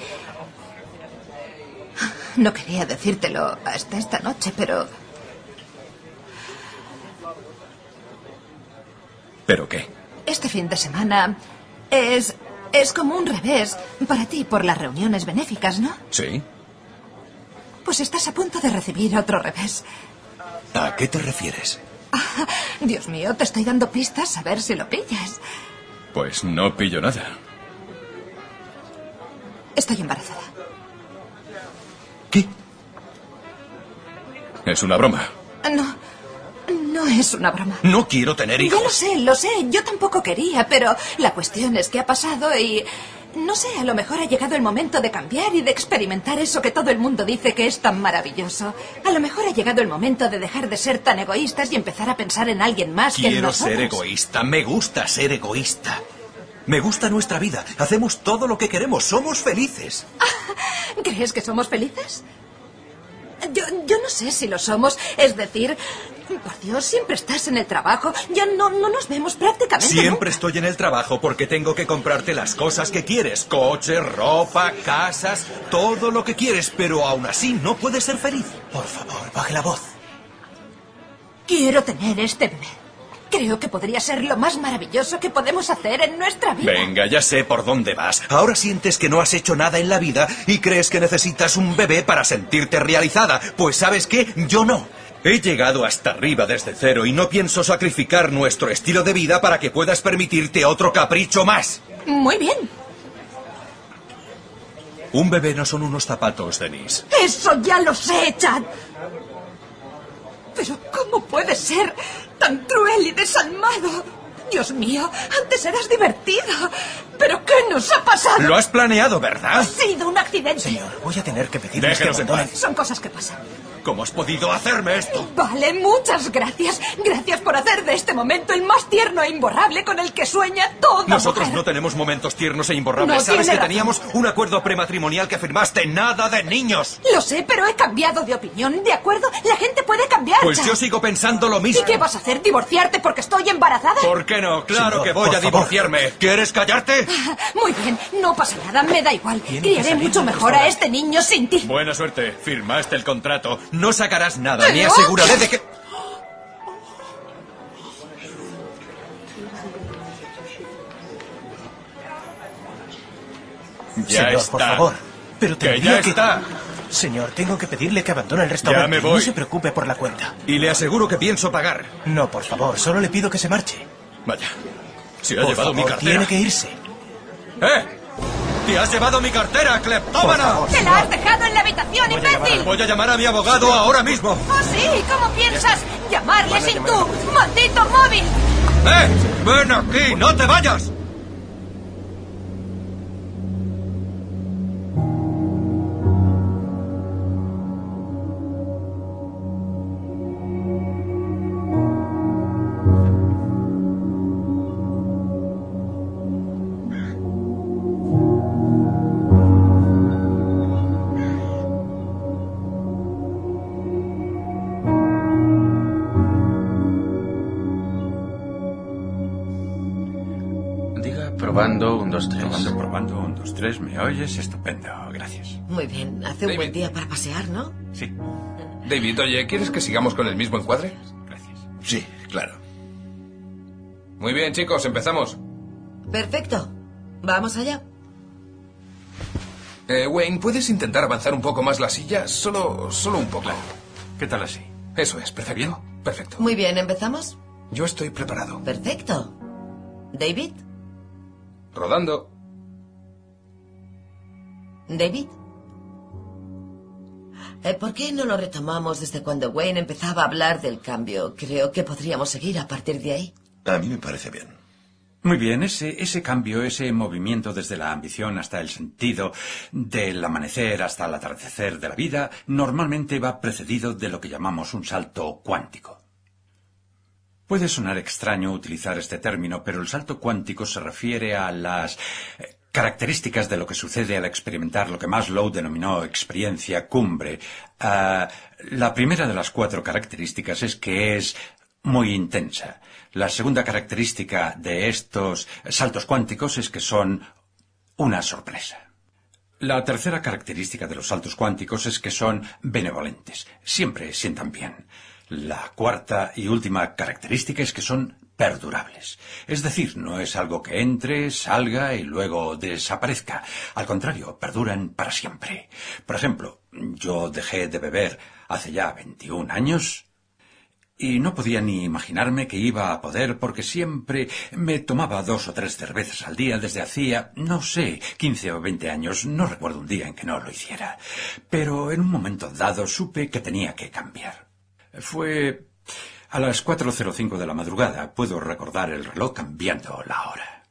No quería decírtelo hasta esta noche, pero ¿Pero qué? este fin de semana es es como un revés para ti por las reuniones benéficas, ¿no? ¿Sí? Pues estás a punto de recibir otro revés. ¿A qué te refieres? Dios mío, te estoy dando pistas a ver si lo pillas. Pues no pillo nada. Estoy embarazada. Es una broma. No, no es una broma. No quiero tener Ya lo hijos. sé, lo sé. Yo tampoco quería, pero la cuestión es que ha pasado y... No sé, a lo mejor ha llegado el momento de cambiar y de experimentar eso que todo el mundo dice que es tan maravilloso. A lo mejor ha llegado el momento de dejar de ser tan egoístas y empezar a pensar en alguien más que en Quiero nosotros. ser egoísta. Me gusta ser egoísta. Me gusta nuestra vida. Hacemos todo lo que queremos. Somos felices. ¿Crees que somos felices? Yo, yo no sé si lo somos. Es decir, por Dios, siempre estás en el trabajo. Ya no, no nos vemos prácticamente. Siempre estoy en el trabajo porque tengo que comprarte las cosas que quieres. Coche, ropa, casas, todo lo que quieres. Pero aún así no puedes ser feliz. Por favor, baje la voz. Quiero tener este bebé. Creo que podría ser lo más maravilloso que podemos hacer en nuestra vida. Venga, ya sé por dónde vas. Ahora sientes que no has hecho nada en la vida y crees que necesitas un bebé para sentirte realizada. Pues sabes qué, yo no. He llegado hasta arriba desde cero y no pienso sacrificar nuestro estilo de vida para que puedas permitirte otro capricho más. Muy bien. Un bebé no son unos zapatos, Denise. Eso ya lo sé, Chad. Pero ¿cómo puedes ser tan cruel y desalmado? Dios mío, antes eras divertido. ¿pero qué nos ha pasado? Lo has planeado, Ha ¿verdad? sido un accidente. Señor, voy a tener que pedirles que Déjenos en abandonen. paz. Son cosas que pasan. ¿Cómo has podido hacerme esto? Vale, muchas gracias. Gracias por hacer de este momento el más tierno e imborrable con el que sueña toda Nosotros mujer. no tenemos momentos tiernos e imborrables. No Sabes que razón. teníamos un acuerdo prematrimonial que firmaste. Nada de niños. Lo sé, pero he cambiado de opinión, ¿de acuerdo? La gente puede cambiar. Pues yo sigo pensando lo mismo. ¿Y qué vas a hacer? ¿Divorciarte porque estoy embarazada? ¿Por qué no? Claro Señor, que voy a favor. divorciarme. ¿Quieres callarte? Muy bien, no pasa nada, me da igual. Criaré mucho mejor a este niño sin ti. Buena suerte. Firmaste el contrato. No sacarás nada. Ni ¿Pero? aseguraré de que... Ya Señor, está. por favor. Pero Que tendría ya que... está. Señor, tengo que pedirle que abandone el restaurante. Ya me voy. No se preocupe por la cuenta. Y le aseguro que pienso pagar. No, por favor, solo le pido que se marche. Vaya. Se ha Por llevado mi cartera. Tiene que irse. ¡Eh! ¡Te has llevado mi cartera, cleptómana! ¡Te la has dejado en la habitación, Voy a, imbécil! voy a llamar a mi abogado ahora mismo. ¡Oh, sí! ¿Cómo piensas llamarle a sin tu maldito móvil? ¡Eh! ¡Ven aquí! ¡No te vayas! Dos, tres. Probando, probando, un, dos, tres. ¿Me oyes? Estupendo, gracias. Muy bien, hace un buen día para pasear, ¿no? Sí. David, oye, ¿quieres que sigamos con el mismo encuadre? Sí, claro. Muy bien, chicos, empezamos. Perfecto. Vamos allá. Eh, Wayne, ¿puedes intentar avanzar un poco más la silla? Solo, solo un poco. ¿Qué tal así? Eso es, perfecto. Perfecto. Muy bien, ¿empezamos? Yo estoy preparado. Perfecto. David, Rodando. David. Eh, ¿Por qué no lo retomamos desde cuando Wayne empezaba a hablar del cambio? Creo que podríamos seguir a partir de ahí. A mí me parece bien. Muy bien, ese, ese cambio, ese movimiento desde la ambición hasta el sentido, del amanecer hasta el atardecer de la vida, normalmente va precedido de lo que llamamos un salto cuántico. Puede sonar extraño utilizar este término, pero el salto cuántico se refiere a las eh, características de lo que sucede al experimentar lo que Maslow denominó experiencia cumbre. Ah, la primera de las cuatro características es que es muy intensa. La segunda característica de estos saltos cuánticos es que son una sorpresa. La tercera característica de los saltos cuánticos es que son benevolentes. Siempre sientan bien. La cuarta y última característica es que son perdurables. Es decir, no es algo que entre, salga y luego desaparezca. Al contrario, perduran para siempre. Por ejemplo, yo dejé de beber hace ya 21 años y no podía ni imaginarme que iba a poder porque siempre me tomaba dos o tres cervezas al día desde hacía, no sé, 15 o 20 años. No recuerdo un día en que no lo hiciera. Pero en un momento dado supe que tenía que cambiar. Fue a las 4.05 de la madrugada. Puedo recordar el reloj cambiando la hora.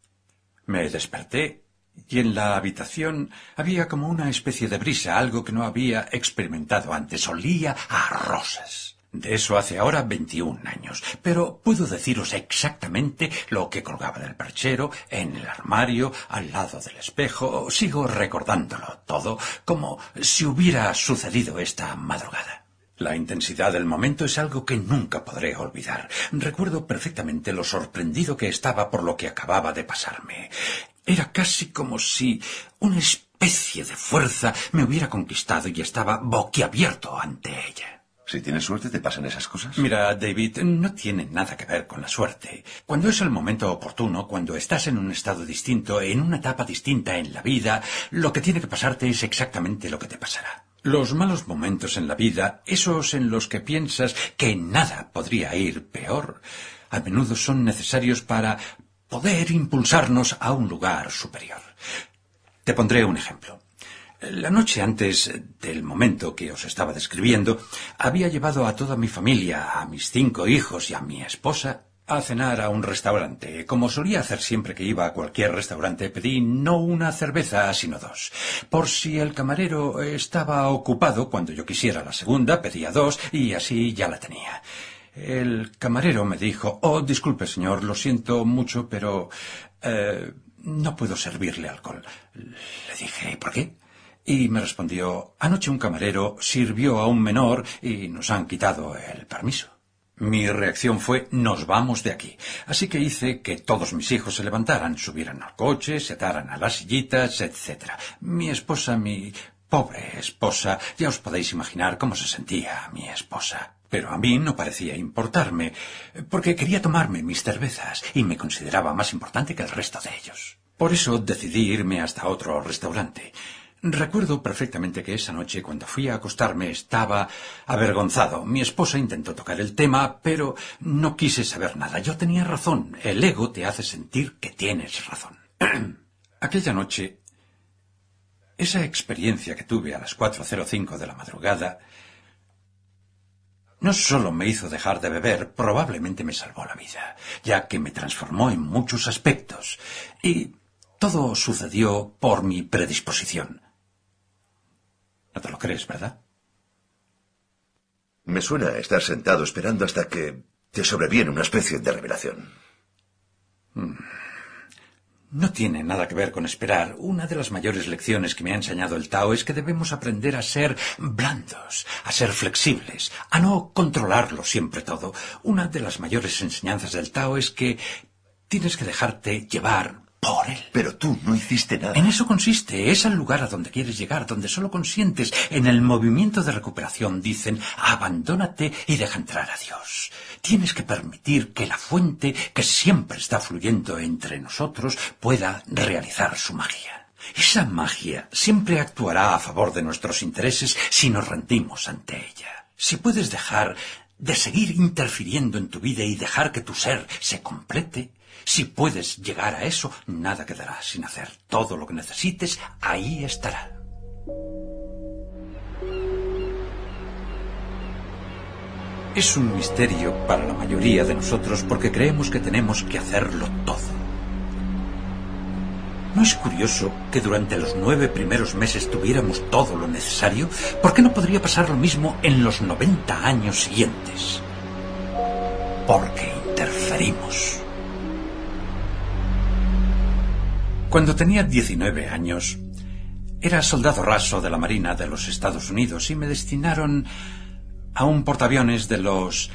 Me desperté y en la habitación había como una especie de brisa, algo que no había experimentado antes. Olía a rosas. De eso hace ahora 21 años, pero puedo deciros exactamente lo que colgaba del perchero, en el armario, al lado del espejo. Sigo recordándolo todo como si hubiera sucedido esta madrugada. La intensidad del momento es algo que nunca podré olvidar. Recuerdo perfectamente lo sorprendido que estaba por lo que acababa de pasarme. Era casi como si una especie de fuerza me hubiera conquistado y estaba boquiabierto ante ella. Si tienes suerte, te pasan esas cosas. Mira, David, no tiene nada que ver con la suerte. Cuando es el momento oportuno, cuando estás en un estado distinto, en una etapa distinta en la vida, lo que tiene que pasarte es exactamente lo que te pasará. Los malos momentos en la vida, esos en los que piensas que nada podría ir peor, a menudo son necesarios para poder impulsarnos a un lugar superior. Te pondré un ejemplo. La noche antes del momento que os estaba describiendo, había llevado a toda mi familia, a mis cinco hijos y a mi esposa a cenar a un restaurante. Como solía hacer siempre que iba a cualquier restaurante, pedí no una cerveza, sino dos. Por si el camarero estaba ocupado, cuando yo quisiera la segunda, pedía dos y así ya la tenía. El camarero me dijo, oh, disculpe, señor, lo siento mucho, pero eh, no puedo servirle alcohol. Le dije, ¿por qué? Y me respondió, anoche un camarero sirvió a un menor y nos han quitado el permiso. Mi reacción fue nos vamos de aquí. Así que hice que todos mis hijos se levantaran, subieran al coche, se ataran a las sillitas, etc. Mi esposa, mi pobre esposa, ya os podéis imaginar cómo se sentía mi esposa. Pero a mí no parecía importarme, porque quería tomarme mis cervezas y me consideraba más importante que el resto de ellos. Por eso decidí irme hasta otro restaurante. Recuerdo perfectamente que esa noche, cuando fui a acostarme, estaba avergonzado. Mi esposa intentó tocar el tema, pero no quise saber nada. Yo tenía razón. El ego te hace sentir que tienes razón. Aquella noche, esa experiencia que tuve a las 4.05 de la madrugada, no solo me hizo dejar de beber, probablemente me salvó la vida, ya que me transformó en muchos aspectos. Y todo sucedió por mi predisposición. No te lo crees, ¿verdad? Me suena estar sentado esperando hasta que te sobreviene una especie de revelación. Mm. No tiene nada que ver con esperar. Una de las mayores lecciones que me ha enseñado el Tao es que debemos aprender a ser blandos, a ser flexibles, a no controlarlo siempre todo. Una de las mayores enseñanzas del Tao es que tienes que dejarte llevar por él. Pero tú no hiciste nada. En eso consiste. Es el lugar a donde quieres llegar, donde solo consientes en el movimiento de recuperación. Dicen, abandónate y deja entrar a Dios. Tienes que permitir que la fuente que siempre está fluyendo entre nosotros pueda realizar su magia. Esa magia siempre actuará a favor de nuestros intereses si nos rendimos ante ella. Si puedes dejar de seguir interfiriendo en tu vida y dejar que tu ser se complete, si puedes llegar a eso, nada quedará sin hacer. Todo lo que necesites, ahí estará. Es un misterio para la mayoría de nosotros porque creemos que tenemos que hacerlo todo. ¿No es curioso que durante los nueve primeros meses tuviéramos todo lo necesario? ¿Por qué no podría pasar lo mismo en los 90 años siguientes? Porque interferimos. Cuando tenía 19 años, era soldado raso de la Marina de los Estados Unidos y me destinaron a un portaaviones de los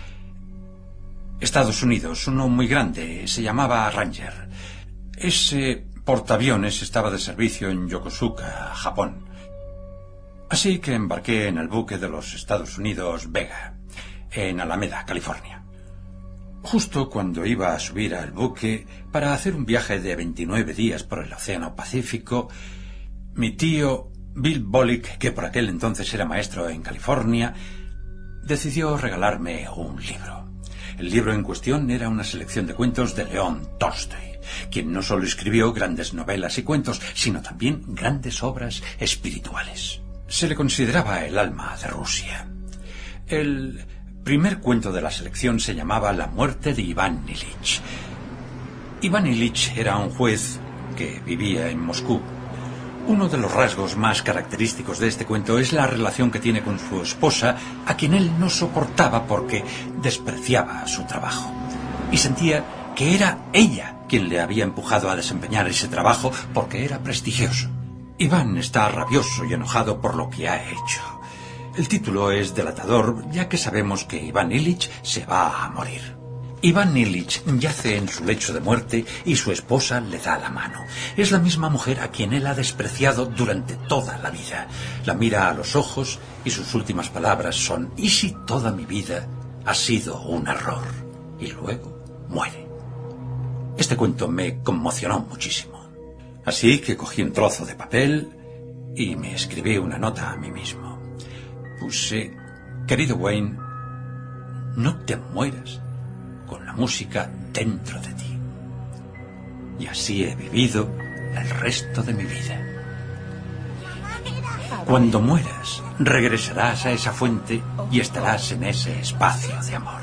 Estados Unidos, uno muy grande, se llamaba Ranger. Ese portaaviones estaba de servicio en Yokosuka, Japón. Así que embarqué en el buque de los Estados Unidos Vega, en Alameda, California. Justo cuando iba a subir al buque para hacer un viaje de 29 días por el Océano Pacífico, mi tío Bill Bollick, que por aquel entonces era maestro en California, decidió regalarme un libro. El libro en cuestión era una selección de cuentos de León Tolstoy, quien no solo escribió grandes novelas y cuentos, sino también grandes obras espirituales. Se le consideraba el alma de Rusia. El primer cuento de la selección se llamaba La muerte de Iván Ilich. Iván Ilich era un juez que vivía en Moscú. Uno de los rasgos más característicos de este cuento es la relación que tiene con su esposa, a quien él no soportaba porque despreciaba su trabajo. Y sentía que era ella quien le había empujado a desempeñar ese trabajo porque era prestigioso. Iván está rabioso y enojado por lo que ha hecho. El título es delatador, ya que sabemos que Iván Illich se va a morir. Iván Illich yace en su lecho de muerte y su esposa le da la mano. Es la misma mujer a quien él ha despreciado durante toda la vida. La mira a los ojos y sus últimas palabras son ¿y si toda mi vida ha sido un error? Y luego muere. Este cuento me conmocionó muchísimo. Así que cogí un trozo de papel y me escribí una nota a mí mismo puse, querido Wayne, no te mueras con la música dentro de ti. Y así he vivido el resto de mi vida. Cuando mueras, regresarás a esa fuente y estarás en ese espacio de amor.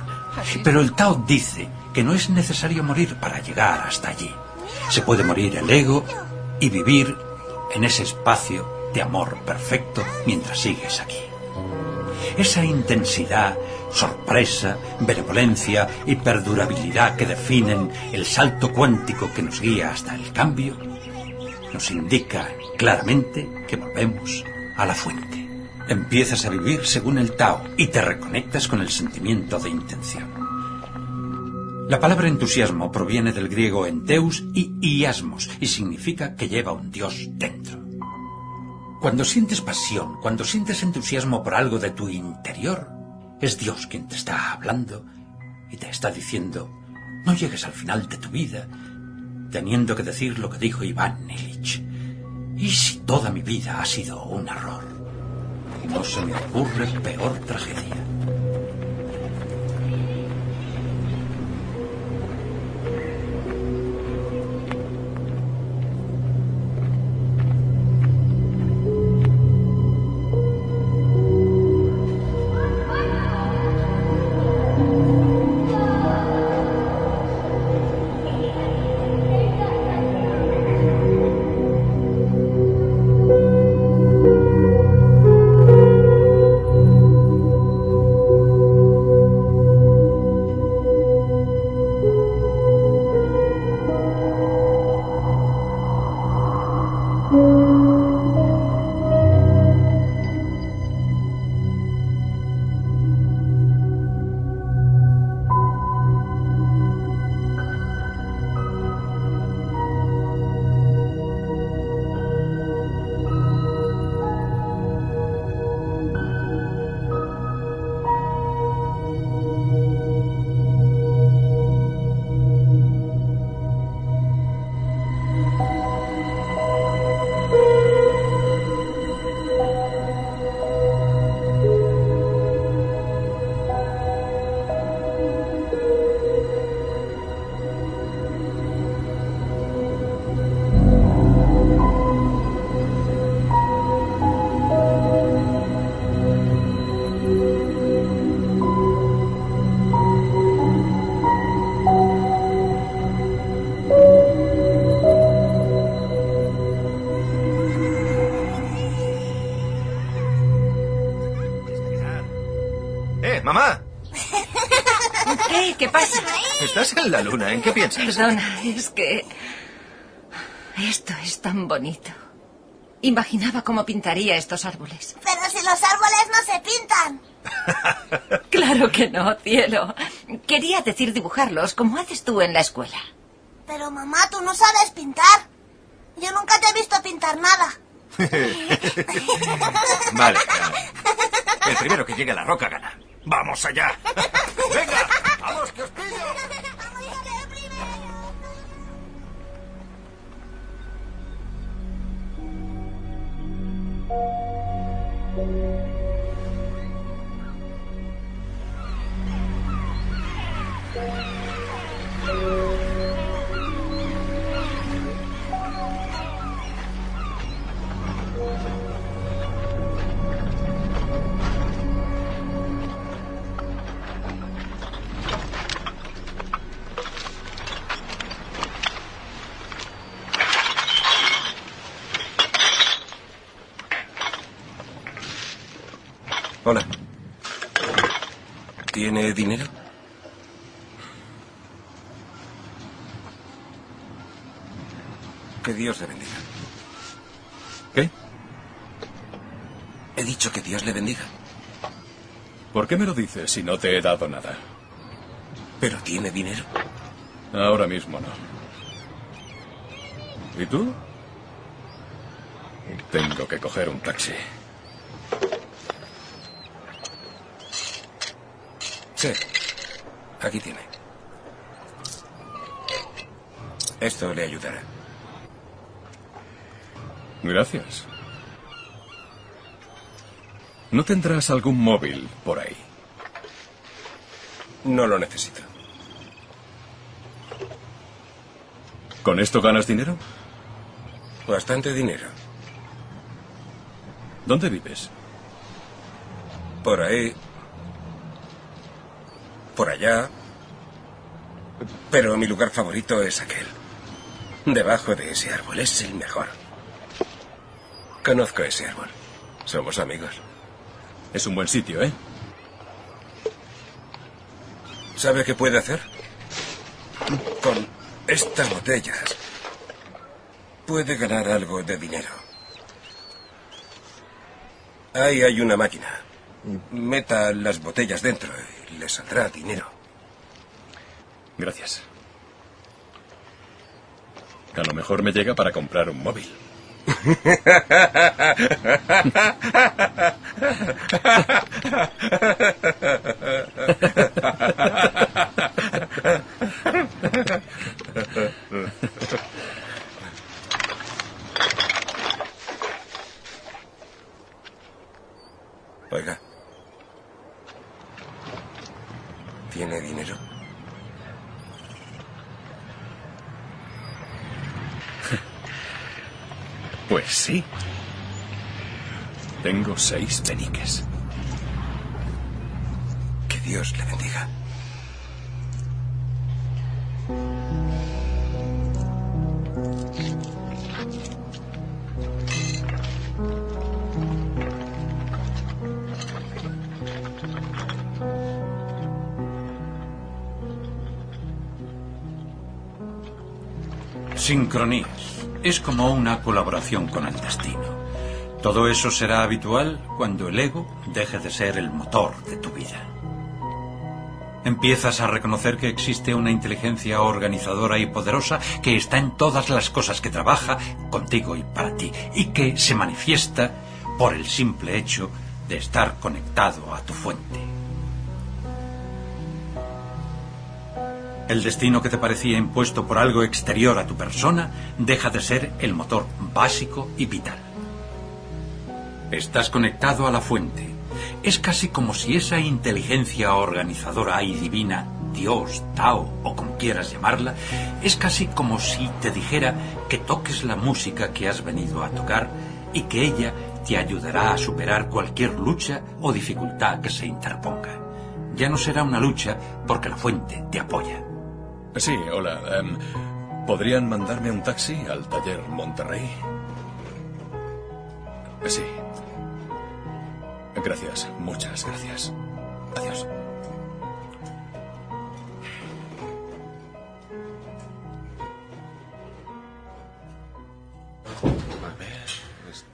Pero el Tao dice que no es necesario morir para llegar hasta allí. Se puede morir el ego y vivir en ese espacio de amor perfecto mientras sigues aquí. Esa intensidad, sorpresa, benevolencia y perdurabilidad que definen el salto cuántico que nos guía hasta el cambio, nos indica claramente que volvemos a la fuente. Empiezas a vivir según el Tao y te reconectas con el sentimiento de intención. La palabra entusiasmo proviene del griego enteus y iasmos y significa que lleva un Dios dentro. Cuando sientes pasión, cuando sientes entusiasmo por algo de tu interior, es Dios quien te está hablando y te está diciendo, no llegues al final de tu vida teniendo que decir lo que dijo Iván Illich. ¿Y si toda mi vida ha sido un error? No se me ocurre peor tragedia. Piensas? Perdona, es que... Esto es tan bonito. Imaginaba cómo pintaría estos árboles. Pero si los árboles no se pintan. Claro que no, cielo. Quería decir dibujarlos como haces tú en la escuela. Pero mamá, tú no sabes pintar. Yo nunca te he visto pintar nada. Vale, vale. El primero que llegue a la roca gana. ¡Vamos allá! ¡Venga! ¡Vamos, que os pillo! Thank you. Hola. ¿Tiene dinero? Que Dios le bendiga. ¿Qué? He dicho que Dios le bendiga. ¿Por qué me lo dices si no te he dado nada? ¿Pero tiene dinero? Ahora mismo no. ¿Y tú? Tengo que coger un taxi. Sí. Aquí tiene. Esto le ayudará. Gracias. ¿No tendrás algún móvil por ahí? No lo necesito. ¿Con esto ganas dinero? Bastante dinero. ¿Dónde vives? Por ahí. Por allá. Pero mi lugar favorito es aquel. Debajo de ese árbol. Es el mejor. Conozco ese árbol. Somos amigos. Es un buen sitio, ¿eh? ¿Sabe qué puede hacer? Con estas botellas puede ganar algo de dinero. Ahí hay una máquina. Meta las botellas dentro y le saldrá dinero. Gracias. A lo mejor me llega para comprar un móvil. Oiga. ¿Tiene dinero? Pues sí. Tengo seis peniques. Que Dios le bendiga. Sincronías. Es como una colaboración con el destino. Todo eso será habitual cuando el ego deje de ser el motor de tu vida. Empiezas a reconocer que existe una inteligencia organizadora y poderosa que está en todas las cosas que trabaja contigo y para ti, y que se manifiesta por el simple hecho de estar conectado a tu fuente. El destino que te parecía impuesto por algo exterior a tu persona deja de ser el motor básico y vital. Estás conectado a la fuente. Es casi como si esa inteligencia organizadora y divina, Dios, Tao o como quieras llamarla, es casi como si te dijera que toques la música que has venido a tocar y que ella te ayudará a superar cualquier lucha o dificultad que se interponga. Ya no será una lucha porque la fuente te apoya. Sí, hola. em, ¿Podrían mandarme un taxi al taller Monterrey? Sí. Gracias, muchas gracias. Adiós.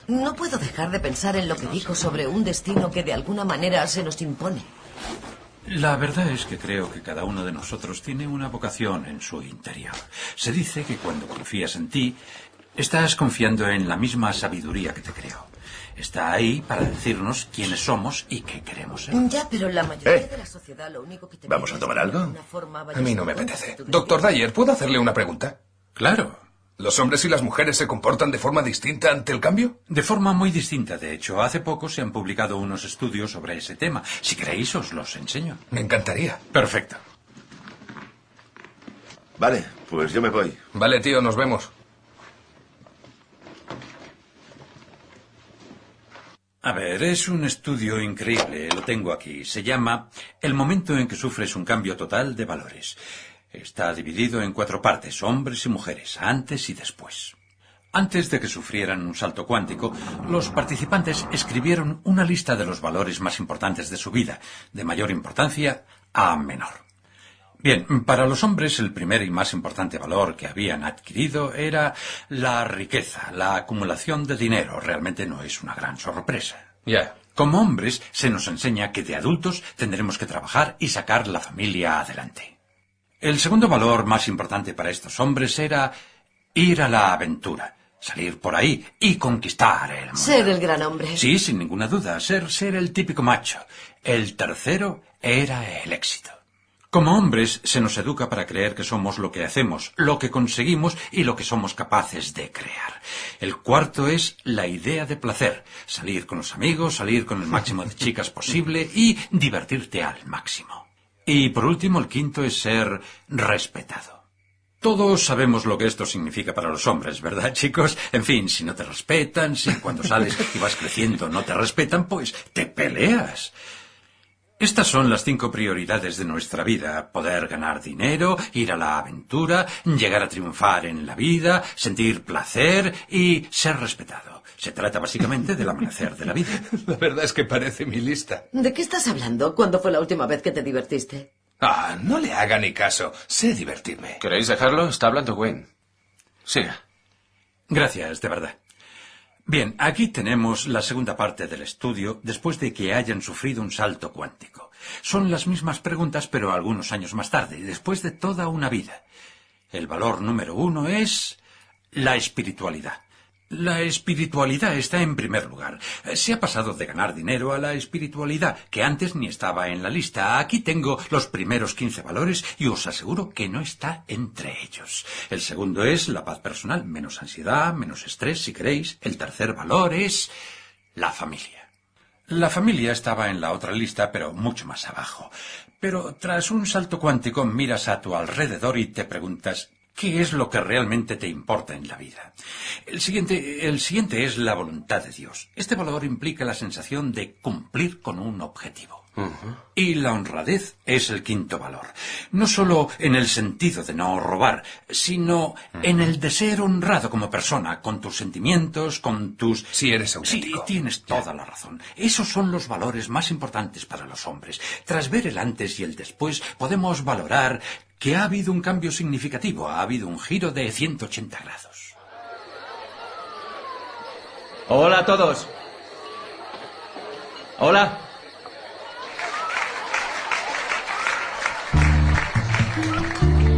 No puedo dejar de pensar en lo que dijo sobre un destino que de alguna manera se nos impone. La verdad es que creo que cada uno de nosotros tiene una vocación en su interior. Se dice que cuando confías en ti, estás confiando en la misma sabiduría que te creó. Está ahí para decirnos quiénes somos y qué queremos ser. Ya, pero la mayoría Eh. de la sociedad lo único que te ¿Vamos a tomar algo? A A mí no me apetece. Doctor Dyer, ¿puedo hacerle una pregunta? Claro. ¿Los hombres y las mujeres se comportan de forma distinta ante el cambio? De forma muy distinta, de hecho. Hace poco se han publicado unos estudios sobre ese tema. Si queréis, os los enseño. Me encantaría. Perfecto. Vale, pues yo me voy. Vale, tío, nos vemos. A ver, es un estudio increíble, lo tengo aquí. Se llama El momento en que sufres un cambio total de valores. Está dividido en cuatro partes, hombres y mujeres, antes y después. Antes de que sufrieran un salto cuántico, los participantes escribieron una lista de los valores más importantes de su vida, de mayor importancia a menor. Bien, para los hombres el primer y más importante valor que habían adquirido era la riqueza, la acumulación de dinero. Realmente no es una gran sorpresa. Ya. Como hombres se nos enseña que de adultos tendremos que trabajar y sacar la familia adelante. El segundo valor más importante para estos hombres era ir a la aventura, salir por ahí y conquistar el mundo. Ser el gran hombre. Sí, sin ninguna duda, ser, ser el típico macho. El tercero era el éxito. Como hombres se nos educa para creer que somos lo que hacemos, lo que conseguimos y lo que somos capaces de crear. El cuarto es la idea de placer, salir con los amigos, salir con el máximo de chicas posible y divertirte al máximo. Y por último, el quinto es ser respetado. Todos sabemos lo que esto significa para los hombres, ¿verdad, chicos? En fin, si no te respetan, si cuando sales y vas creciendo no te respetan, pues te peleas. Estas son las cinco prioridades de nuestra vida. Poder ganar dinero, ir a la aventura, llegar a triunfar en la vida, sentir placer y ser respetado. Se trata básicamente del amanecer de la vida. La verdad es que parece mi lista. ¿De qué estás hablando? ¿Cuándo fue la última vez que te divertiste? Ah, no le haga ni caso. Sé divertirme. ¿Queréis dejarlo? Está hablando Wayne. Siga. Gracias, de verdad. Bien, aquí tenemos la segunda parte del estudio después de que hayan sufrido un salto cuántico. Son las mismas preguntas, pero algunos años más tarde, después de toda una vida. El valor número uno es la espiritualidad. La espiritualidad está en primer lugar. Se ha pasado de ganar dinero a la espiritualidad, que antes ni estaba en la lista. Aquí tengo los primeros 15 valores y os aseguro que no está entre ellos. El segundo es la paz personal, menos ansiedad, menos estrés, si queréis. El tercer valor es la familia. La familia estaba en la otra lista, pero mucho más abajo. Pero tras un salto cuántico miras a tu alrededor y te preguntas ¿Qué es lo que realmente te importa en la vida? El siguiente, el siguiente es la voluntad de Dios. Este valor implica la sensación de cumplir con un objetivo. Y la honradez es el quinto valor. No solo en el sentido de no robar, sino en el de ser honrado como persona, con tus sentimientos, con tus... Si eres auténtico. Sí, tienes toda la razón. Esos son los valores más importantes para los hombres. Tras ver el antes y el después, podemos valorar que ha habido un cambio significativo, ha habido un giro de 180 grados. Hola a todos. Hola.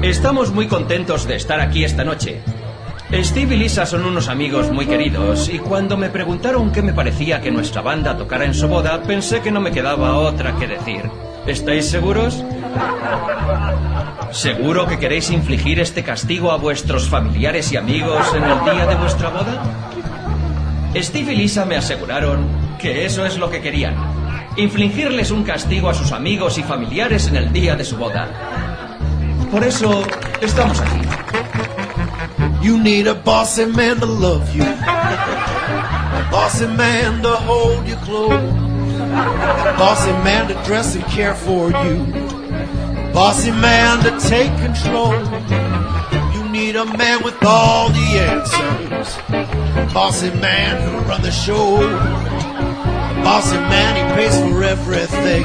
Estamos muy contentos de estar aquí esta noche. Steve y Lisa son unos amigos muy queridos y cuando me preguntaron qué me parecía que nuestra banda tocara en su boda, pensé que no me quedaba otra que decir. ¿Estáis seguros? ¿Seguro que queréis infligir este castigo a vuestros familiares y amigos en el día de vuestra boda? Steve y Lisa me aseguraron que eso es lo que querían. Infligirles un castigo a sus amigos y familiares en el día de su boda. Por eso estamos aquí. You need a bossy man to love you. A bossy man to hold you close. A bossy man to dress and care for you. Bossy man to take control. You need a man with all the answers. Bossy man who run the show. Bossy man, he pays for everything.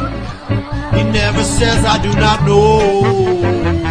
He never says I do not know.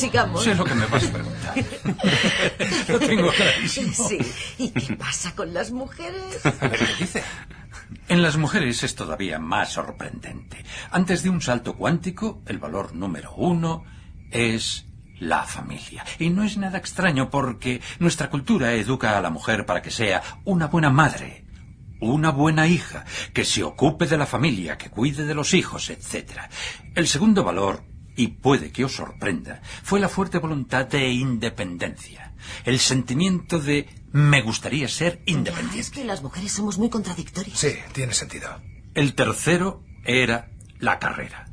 Sigamos. Sé lo que me vas a preguntar. lo tengo clarísimo. Sí. ¿Y qué pasa con las mujeres? ¿Qué dice? En las mujeres es todavía más sorprendente. Antes de un salto cuántico, el valor número uno es la familia. Y no es nada extraño porque nuestra cultura educa a la mujer para que sea una buena madre, una buena hija, que se ocupe de la familia, que cuide de los hijos, etc. El segundo valor, y puede que os sorprenda, fue la fuerte voluntad de independencia. El sentimiento de me gustaría ser independiente. Es que las mujeres somos muy contradictorias. Sí, tiene sentido. El tercero era la carrera.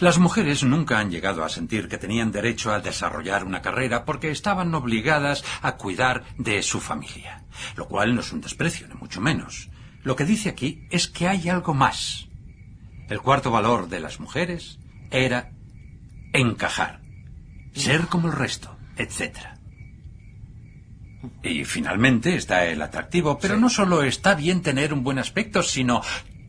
Las mujeres nunca han llegado a sentir que tenían derecho a desarrollar una carrera porque estaban obligadas a cuidar de su familia. Lo cual no es un desprecio, ni mucho menos. Lo que dice aquí es que hay algo más. El cuarto valor de las mujeres era encajar, ser como el resto, etc. Y finalmente está el atractivo, pero no solo está bien tener un buen aspecto, sino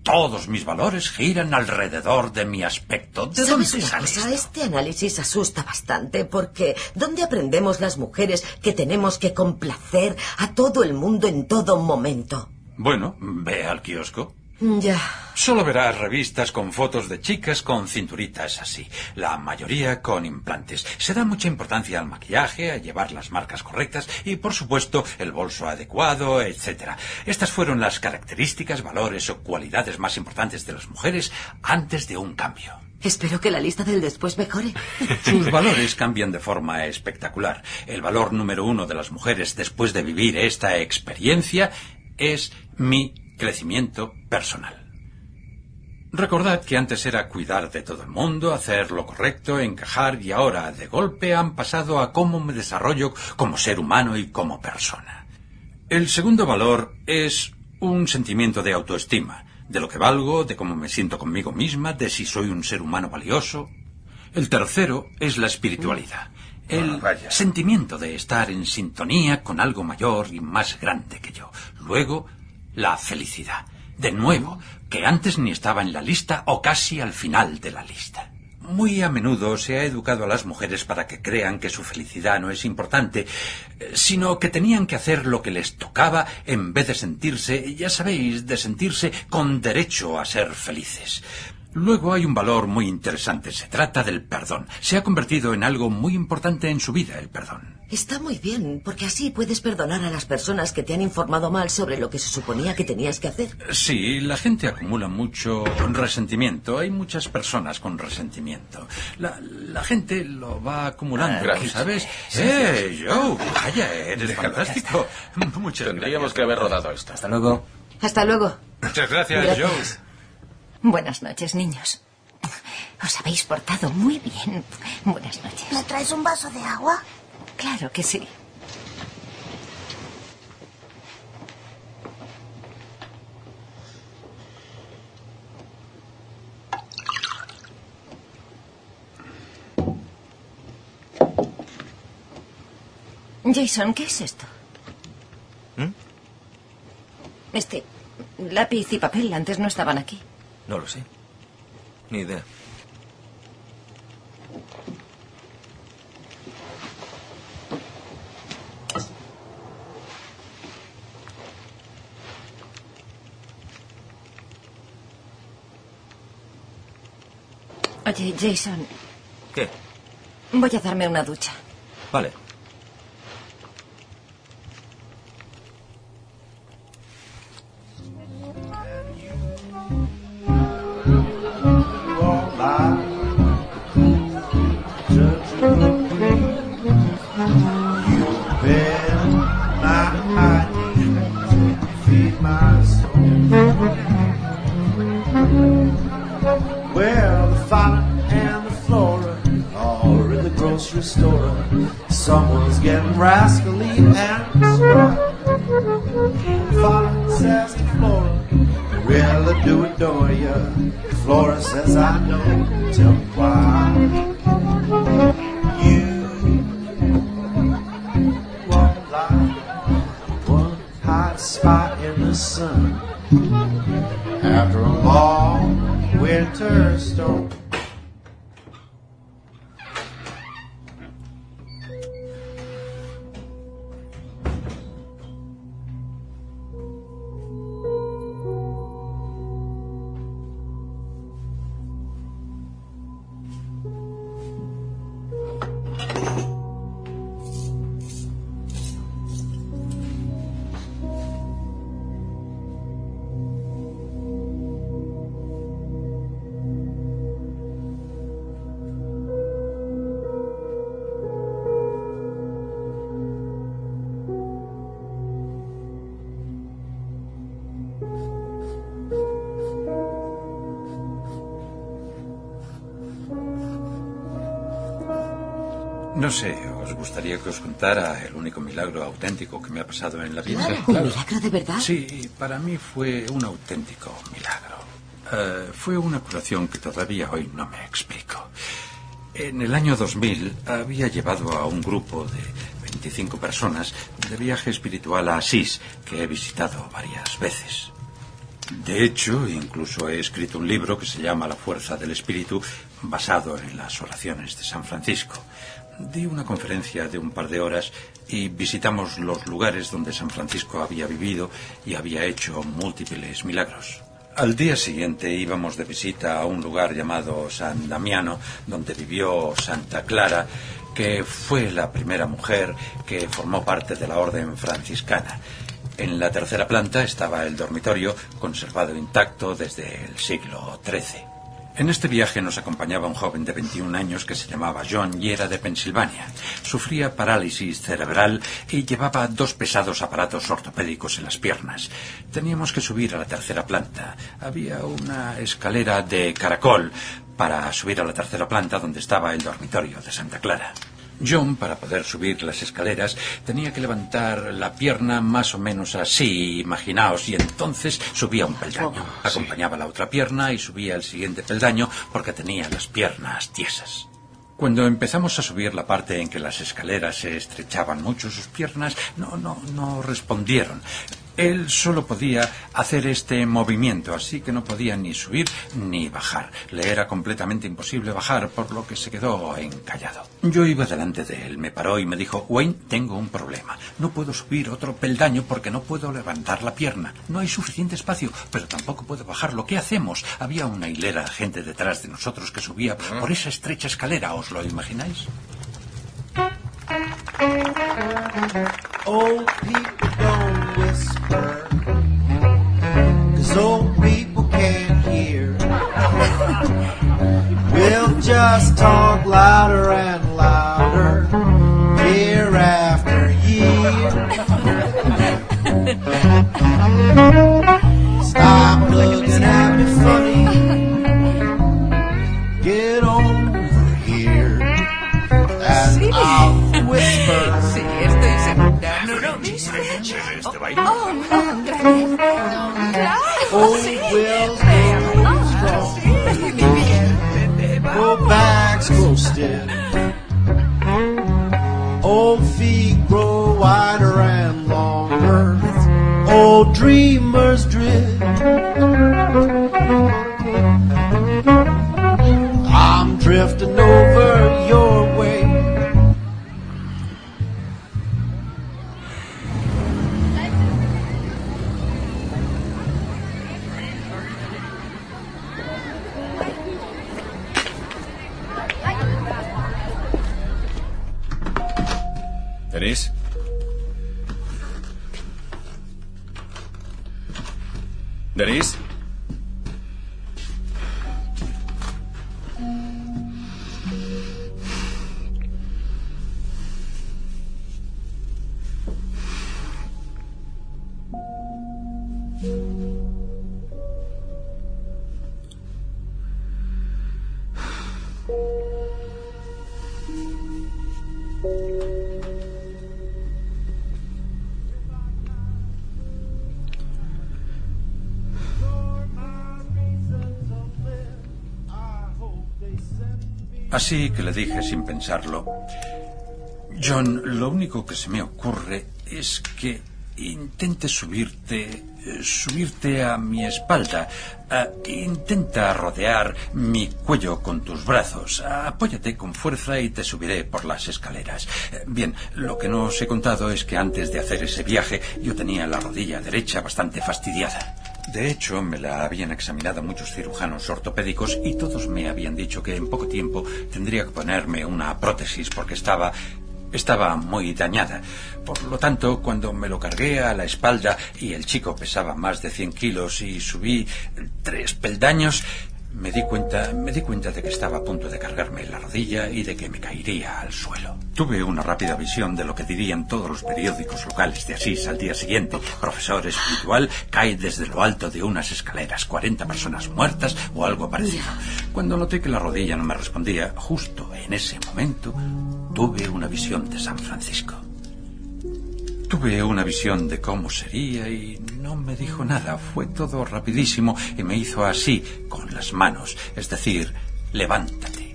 todos mis valores giran alrededor de mi aspecto. ¿De ¿Sabes dónde sale cosa? esto? Este análisis asusta bastante porque ¿dónde aprendemos las mujeres que tenemos que complacer a todo el mundo en todo momento? Bueno, ve al kiosco. Ya. Solo verás revistas con fotos de chicas con cinturitas así, la mayoría con implantes. Se da mucha importancia al maquillaje, a llevar las marcas correctas y, por supuesto, el bolso adecuado, etc. Estas fueron las características, valores o cualidades más importantes de las mujeres antes de un cambio. Espero que la lista del después mejore. Sus valores cambian de forma espectacular. El valor número uno de las mujeres después de vivir esta experiencia es mi crecimiento personal. Recordad que antes era cuidar de todo el mundo, hacer lo correcto, encajar y ahora de golpe han pasado a cómo me desarrollo como ser humano y como persona. El segundo valor es un sentimiento de autoestima, de lo que valgo, de cómo me siento conmigo misma, de si soy un ser humano valioso. El tercero es la espiritualidad, el sentimiento de estar en sintonía con algo mayor y más grande que yo. Luego, la felicidad. De nuevo, que antes ni estaba en la lista o casi al final de la lista. Muy a menudo se ha educado a las mujeres para que crean que su felicidad no es importante, eh, sino que tenían que hacer lo que les tocaba en vez de sentirse, ya sabéis, de sentirse con derecho a ser felices. Luego hay un valor muy interesante. Se trata del perdón. Se ha convertido en algo muy importante en su vida, el perdón. Está muy bien, porque así puedes perdonar a las personas que te han informado mal sobre lo que se suponía que tenías que hacer. Sí, la gente acumula mucho resentimiento. Hay muchas personas con resentimiento. La, la gente lo va acumulando, Ah, gracias. ¿sabes? Sí, ¡Eh, Joe! Vaya, eres Déjalo, fantástico. Muchas Tendríamos que haber rodado esto. Hasta luego. Hasta luego. Muchas gracias, Gracias. Joe. Buenas noches, niños. Os habéis portado muy bien. Buenas noches. ¿Me traes un vaso de agua? Claro que sí. Jason, ¿qué es esto? ¿Mm? Este lápiz y papel antes no estaban aquí. No lo sé. Ni idea. Oye, Jason, ¿Qué? voy a darme una ducha. Vale. Grocery store. Someone's getting rascally and because I know. Contara el único milagro auténtico que me ha pasado en la vida? Claro, ¿un milagro de verdad? Sí, para mí fue un auténtico milagro. Eh, fue una curación que todavía hoy no me explico. En el año 2000 había llevado a un grupo de 25 personas de viaje espiritual a Asís, que he visitado varias veces. De hecho, incluso he escrito un libro que se llama La fuerza del espíritu, basado en las oraciones de San Francisco. Di una conferencia de un par de horas y visitamos los lugares donde San Francisco había vivido y había hecho múltiples milagros. Al día siguiente íbamos de visita a un lugar llamado San Damiano, donde vivió Santa Clara, que fue la primera mujer que formó parte de la orden franciscana. En la tercera planta estaba el dormitorio, conservado intacto desde el siglo XIII. En este viaje nos acompañaba un joven de 21 años que se llamaba John y era de Pensilvania. Sufría parálisis cerebral y llevaba dos pesados aparatos ortopédicos en las piernas. Teníamos que subir a la tercera planta. Había una escalera de caracol para subir a la tercera planta donde estaba el dormitorio de Santa Clara. John, para poder subir las escaleras, tenía que levantar la pierna más o menos así, imaginaos, y entonces subía un peldaño. Acompañaba la otra pierna y subía el siguiente peldaño porque tenía las piernas tiesas. Cuando empezamos a subir la parte en que las escaleras se estrechaban mucho, sus piernas no, no, no respondieron. Él solo podía hacer este movimiento, así que no podía ni subir ni bajar. Le era completamente imposible bajar, por lo que se quedó encallado. Yo iba delante de él, me paró y me dijo, Wayne, tengo un problema. No puedo subir otro peldaño porque no puedo levantar la pierna. No hay suficiente espacio, pero tampoco puedo bajarlo. ¿Qué hacemos? Había una hilera de gente detrás de nosotros que subía por esa estrecha escalera, ¿os lo imagináis? Old people don't whisper, cause old people can't hear. We'll just talk louder and louder, year after year. Stop looking at me funny. Este baile? Oh, no, gracias. Claro, Old Así que le dije sin pensarlo, John, lo único que se me ocurre es que intentes subirte, eh, subirte a mi espalda. Intenta rodear mi cuello con tus brazos. Apóyate con fuerza y te subiré por las escaleras. Eh, Bien, lo que no os he contado es que antes de hacer ese viaje yo tenía la rodilla derecha bastante fastidiada. De hecho, me la habían examinado muchos cirujanos ortopédicos y todos me habían dicho que en poco tiempo tendría que ponerme una prótesis porque estaba estaba muy dañada. Por lo tanto, cuando me lo cargué a la espalda y el chico pesaba más de 100 kilos y subí tres peldaños, me di cuenta, me di cuenta de que estaba a punto de cargarme la rodilla y de que me caería al suelo. Tuve una rápida visión de lo que dirían todos los periódicos locales de Asís al día siguiente. Profesor espiritual cae desde lo alto de unas escaleras, 40 personas muertas o algo parecido. Cuando noté que la rodilla no me respondía, justo en ese momento tuve una visión de San Francisco. Tuve una visión de cómo sería y no me dijo nada. Fue todo rapidísimo y me hizo así, con las manos, es decir, levántate.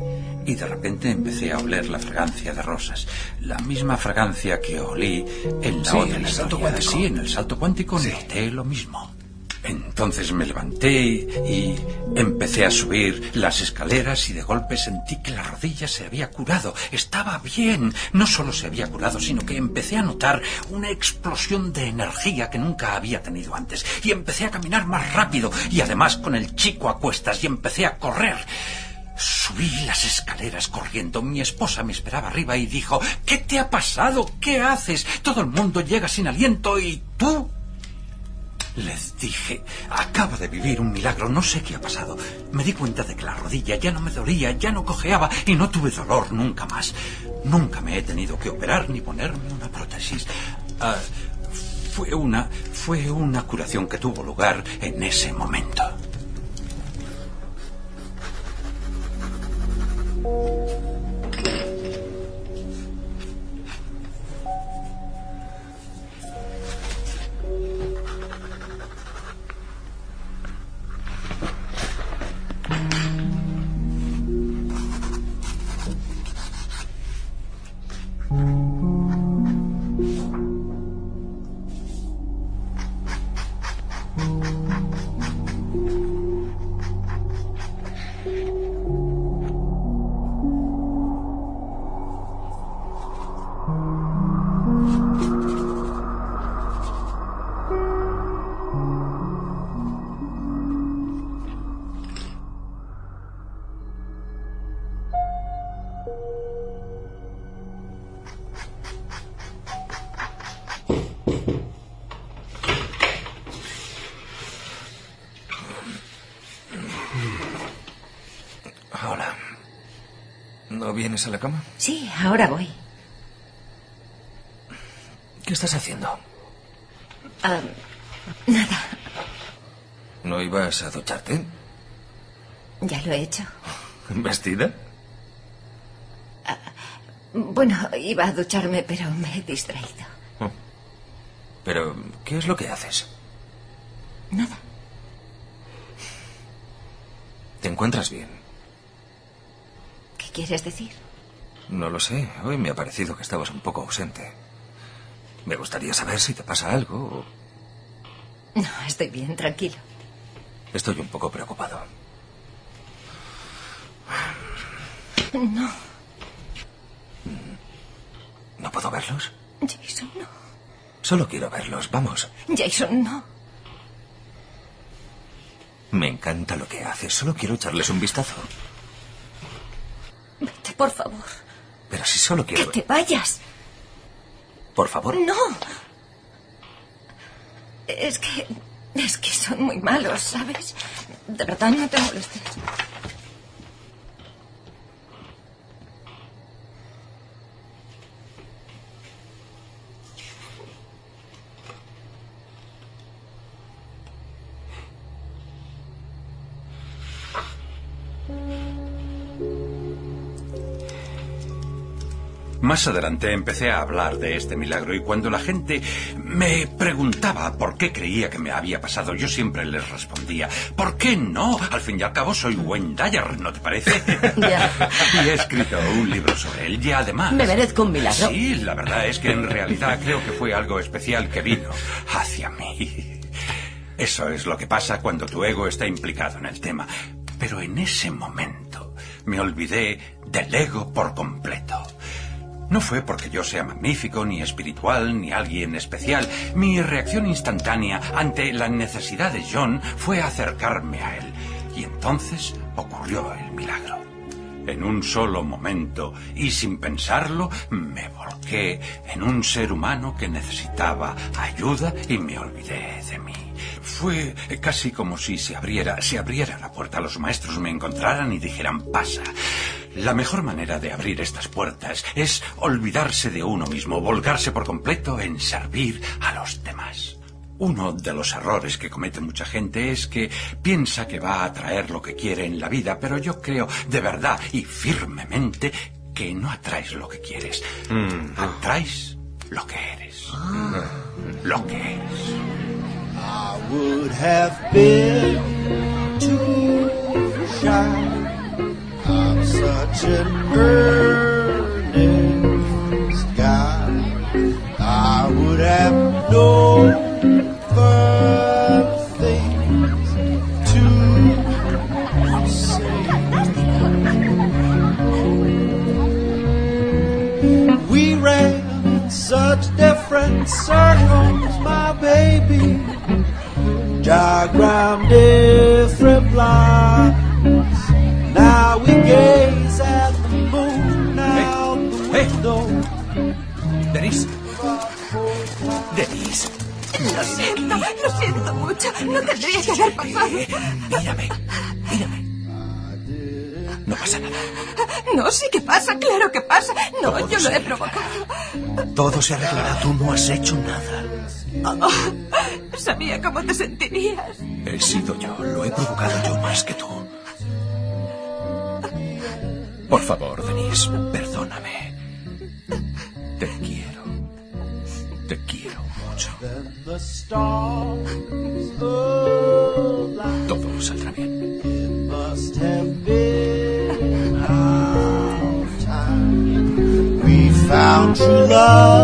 Y de repente empecé a oler la fragancia de rosas. La misma fragancia que olí en la Sí, otra en el salto historia. cuántico. Sí, en el salto cuántico noté lo mismo. Entonces me levanté y empecé a subir las escaleras y de golpe sentí que la rodilla se había curado. Estaba bien. No solo se había curado, sino que empecé a notar una explosión de energía que nunca había tenido antes. Y empecé a caminar más rápido y además con el chico a cuestas y empecé a correr. Subí las escaleras corriendo. Mi esposa me esperaba arriba y dijo, ¿qué te ha pasado? ¿Qué haces? Todo el mundo llega sin aliento y tú les dije, acabo de vivir un milagro, no sé qué ha pasado. Me di cuenta de que la rodilla ya no me dolía, ya no cojeaba y no tuve dolor nunca más. Nunca me he tenido que operar ni ponerme una prótesis. Ah, fue una fue una curación que tuvo lugar en ese momento. Vienes a la cama? Sí, ahora voy. ¿Qué estás haciendo? Ah, nada, ¿No ibas a ducharte? ya lo he hecho. ¿Vestida? Bueno, iba a ducharme, pero me he distraído. Pero, ¿qué es lo que haces? Nada. ¿Te encuentras bien? ¿Qué quieres decir? No lo sé. Hoy me ha parecido que estabas un poco ausente. Me gustaría saber si te pasa algo. No, estoy bien, tranquilo. Estoy un poco preocupado. No, ¿No puedo verlos? Jason, no. Solo quiero verlos. Vamos. Jason, no. Me encanta lo que haces. Solo quiero echarles un vistazo. Vete, por favor. Pero si solo Que quiero... te vayas. Por favor. No. Es que... Es que son muy malos, ¿sabes? De verdad, no te molestes. Más adelante empecé a hablar de este milagro y cuando la gente me preguntaba por qué creía que me había pasado, yo siempre les respondía, ¿por qué no? Al fin y al cabo soy Wayne Dyer, ¿no te parece? Ya. y he escrito un libro sobre él y además... Me merezco un milagro. Sí, la verdad es que en realidad creo que fue algo especial que vino hacia mí. Eso es lo que pasa cuando tu ego está implicado en el tema. Pero en ese momento me olvidé del ego por completo. No fue porque yo sea magnífico, ni espiritual, ni alguien especial. Mi reacción instantánea ante la necesidad de John fue acercarme a él. Y entonces ocurrió el milagro. En un solo momento y sin pensarlo, me volqué en un ser humano que necesitaba ayuda y me olvidé de mí. Fue casi como si se abriera, se abriera la puerta, los maestros me encontraran y dijeran pasa. La mejor manera de abrir estas puertas es olvidarse de uno mismo, volcarse por completo en servir a los demás. Uno de los errores que comete mucha gente es que piensa que va a atraer lo que quiere en la vida, pero yo creo de verdad y firmemente que no atraes lo que quieres. Atraes lo que eres. Lo que eres. I would have been too shy. such an burn. Todo se arreglará. Tú no has hecho nada. Oh, sabía cómo te sentirías. He sido yo. Lo he provocado yo más que tú. Por favor, Denise, perdóname. Love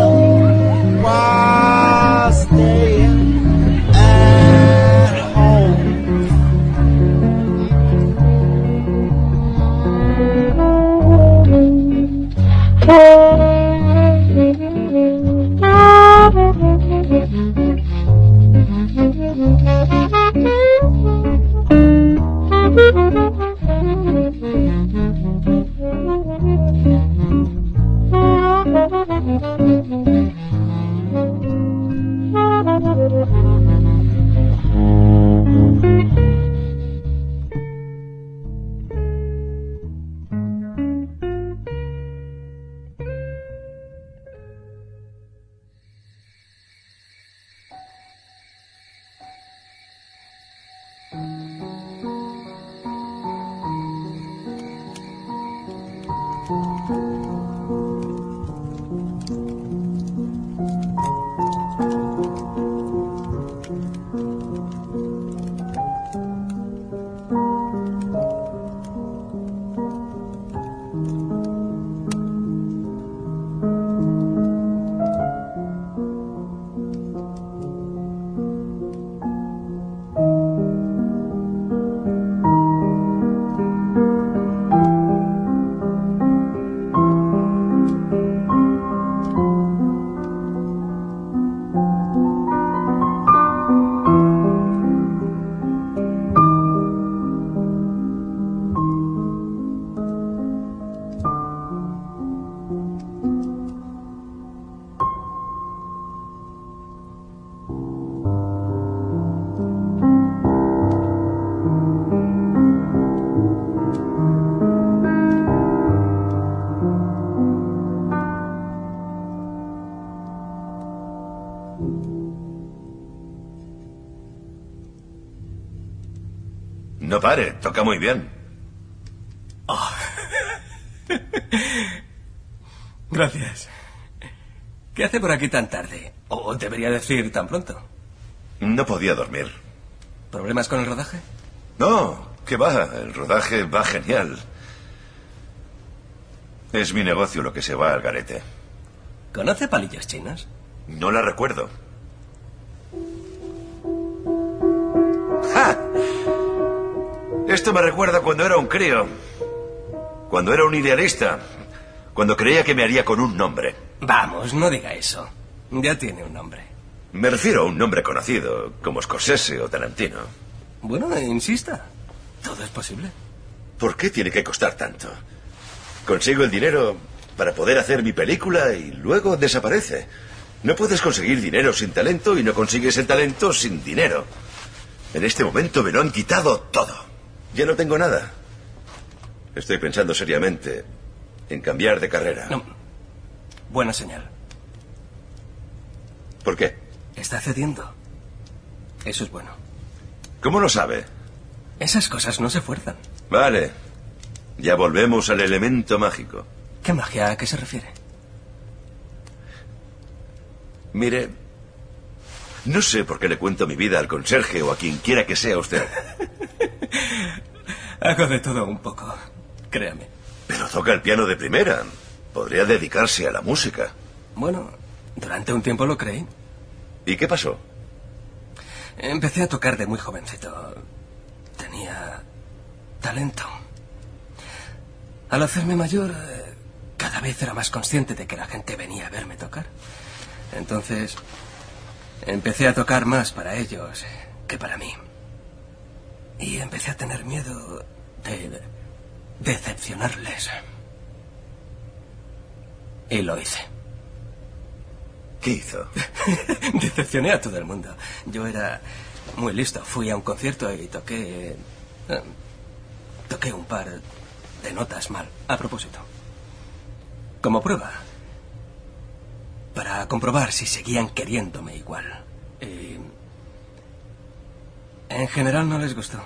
toca muy bien. Gracias. ¿Qué hace por aquí tan tarde? O debería decir tan pronto. No podía dormir. ¿Problemas con el rodaje? No, que va, el rodaje va genial. Es mi negocio lo que se va al garete. ¿Conoce palillos chinos? No la recuerdo. Esto me recuerda cuando era un crío. Cuando era un idealista. Cuando creía que me haría con un nombre. Vamos, no diga eso. Ya tiene un nombre. Me refiero a un nombre conocido, como Scorsese o Tarantino. Bueno, insista. Todo es posible. ¿Por qué tiene que costar tanto? Consigo el dinero para poder hacer mi película y luego desaparece. No puedes conseguir dinero sin talento y no consigues el talento sin dinero. En este momento me lo han quitado todo. Ya no tengo nada. Estoy pensando seriamente en cambiar de carrera. No. Buena señal. ¿Por qué? Está cediendo. Eso es bueno. ¿Cómo lo sabe? Esas cosas no se fuerzan. Vale. Ya volvemos al elemento mágico. ¿Qué magia? ¿A qué se refiere? Mire, no sé por qué le cuento mi vida al conserje o a quien quiera que sea usted. Hago de todo un poco. Créame. Pero toca el piano de primera. Podría dedicarse a la música. Bueno, durante un tiempo lo creí. ¿Y qué pasó? Empecé a tocar de muy jovencito. Tenía talento. Al hacerme mayor, cada vez era más consciente de que la gente venía a verme tocar. Entonces, Empecé a tocar más para ellos que para mí. Y empecé a tener miedo de decepcionarles. Y lo hice. ¿Qué hizo? Decepcioné a todo el mundo. Yo era muy listo. Fui a un concierto y toqué... eh, toqué un par de notas mal. A propósito. Como prueba. Para comprobar si seguían queriéndome igual. Y... En general no les gustó.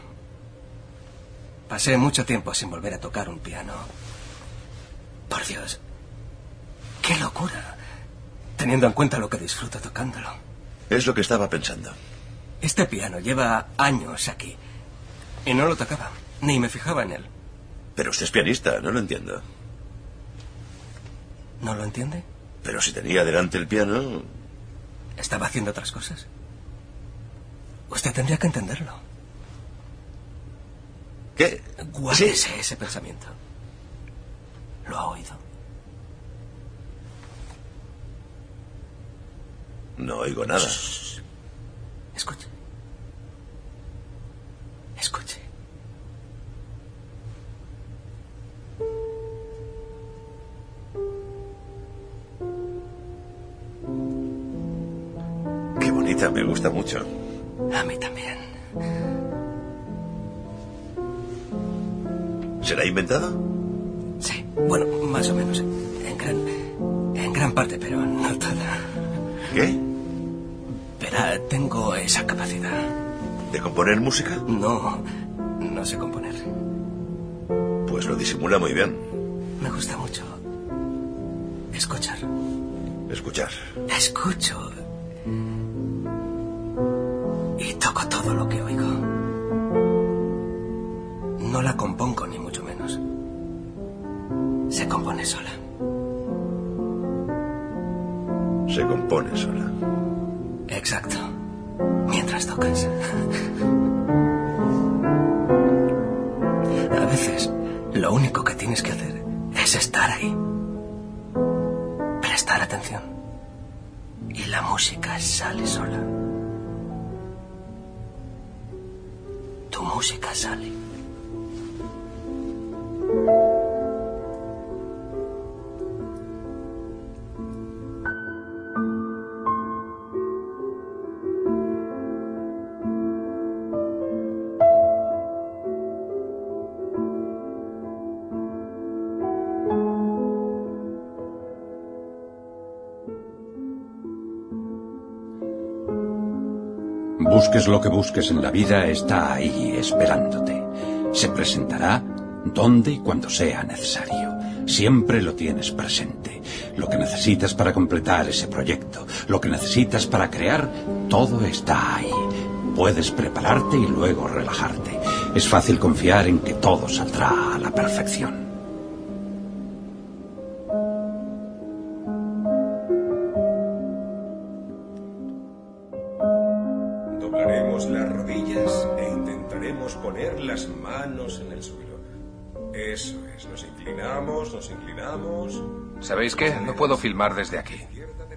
Pasé mucho tiempo sin volver a tocar un piano. Por Dios. ¡Qué locura! Teniendo en cuenta lo que disfruto tocándolo. Es lo que estaba pensando. Este piano lleva años aquí. Y no lo tocaba. Ni me fijaba en él. Pero usted es pianista, no lo entiendo. ¿No lo entiende? Pero si tenía delante el piano... Estaba haciendo otras cosas. Usted tendría que entenderlo. ¿Qué? Guárdese ese pensamiento. ¿Lo ha oído? No oigo nada. Escuche. Escuche. Qué bonita, me gusta mucho. A mí también. ¿Será inventado? Sí, bueno, más o menos. En gran, en gran parte, pero no toda. ¿Qué? Verá, tengo esa capacidad. ¿De componer música? No, no sé componer. Pues lo disimula muy bien. Me gusta mucho escuchar. Escuchar. Escucho. Todo lo que oigo. No la compongo, ni mucho menos. Se compone sola. Se compone sola. Exacto. Mientras tocas. A veces, lo único que tienes que hacer es estar ahí. Prestar atención. Y la música sale sola. Música sale. Busques lo que busques en la vida, está ahí esperándote. Se presentará donde y cuando sea necesario. Siempre lo tienes presente. Lo que necesitas para completar ese proyecto, lo que necesitas para crear, todo está ahí. Puedes prepararte y luego relajarte. Es fácil confiar en que todo saldrá a la perfección. Desde aquí.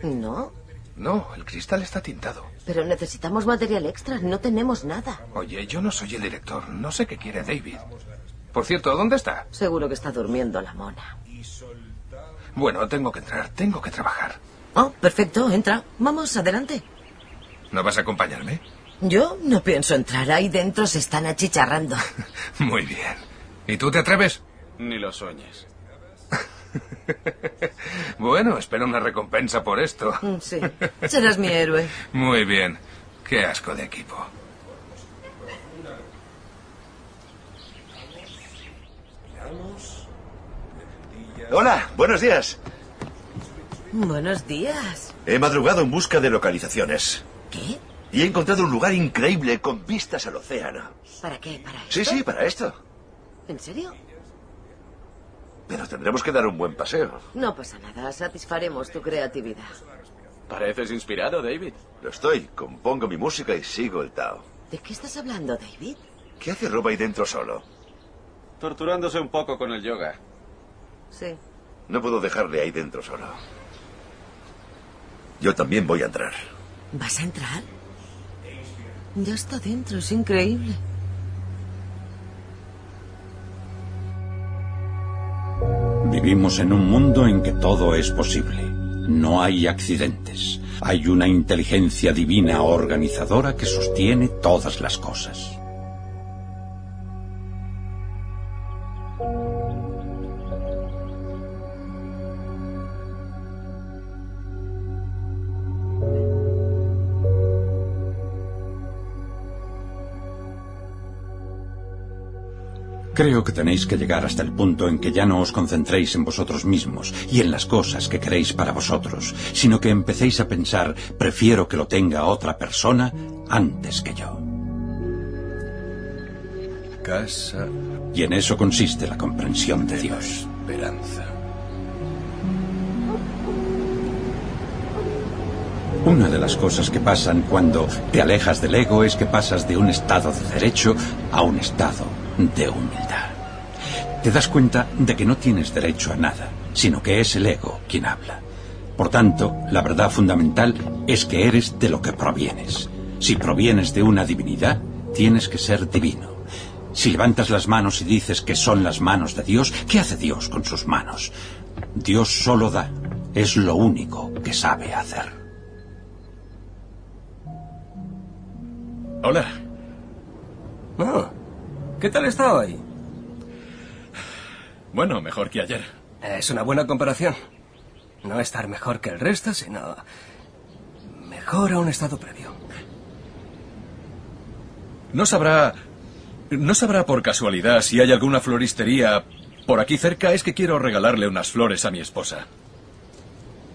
No, No, el cristal está tintado. pero necesitamos material extra. No tenemos nada. Oye, yo no soy el director. No sé qué quiere David. Por cierto, ¿dónde está? Seguro que está durmiendo la mona. Bueno, tengo que entrar. Tengo que trabajar. Oh, perfecto, entra. Vamos, adelante. ¿No vas a acompañarme? Yo no pienso entrar. Ahí dentro se están achicharrando. Muy bien. ¿Y tú te atreves? Ni lo sueñes. Bueno, espero una recompensa por esto. Mm, Sí, serás mi héroe. Muy bien. Qué asco de equipo. Hola, buenos días. Buenos días. He madrugado en busca de localizaciones. ¿Qué? Y he encontrado un lugar increíble con vistas al océano. ¿Para qué? ¿Para esto? Sí, sí, para esto. ¿En serio? Pero tendremos que dar un buen paseo. No pasa nada. Satisfaremos tu creatividad. Pareces inspirado, David. Lo estoy. Compongo mi música y sigo el Tao. ¿De qué estás hablando, David? ¿Qué hace Rob ahí dentro solo? Torturándose un poco con el yoga. Sí. No puedo dejarle ahí dentro solo. Yo también voy a entrar. ¿Vas a entrar? Ya está dentro, es increíble. Vivimos en un mundo en que todo es posible. No hay accidentes. Hay una inteligencia divina organizadora que sostiene todas las cosas. Creo que tenéis que llegar hasta el punto en que ya no os concentréis en vosotros mismos y en las cosas que queréis para vosotros, sino que empecéis a pensar, prefiero que lo tenga otra persona antes que yo. Casa. Y en eso consiste la comprensión de Dios. Esperanza. Una de las cosas que pasan cuando te alejas del ego es que pasas de un estado de derecho a un estado de humildad. Te das cuenta de que no tienes derecho a nada, sino que es el ego quien habla. Por tanto, la verdad fundamental es que eres de lo que provienes. Si provienes de una divinidad, tienes que ser divino. Si levantas las manos y dices que son las manos de Dios, ¿qué hace Dios con sus manos? Dios solo da. Es lo único que sabe hacer. Hola. Oh, ¿Qué tal está hoy? Bueno, mejor que ayer. Es una buena comparación. No estar mejor que el resto, sino mejor a un estado previo. No sabrá... No sabrá por casualidad si hay alguna floristería por aquí cerca. Es que quiero regalarle unas flores a mi esposa.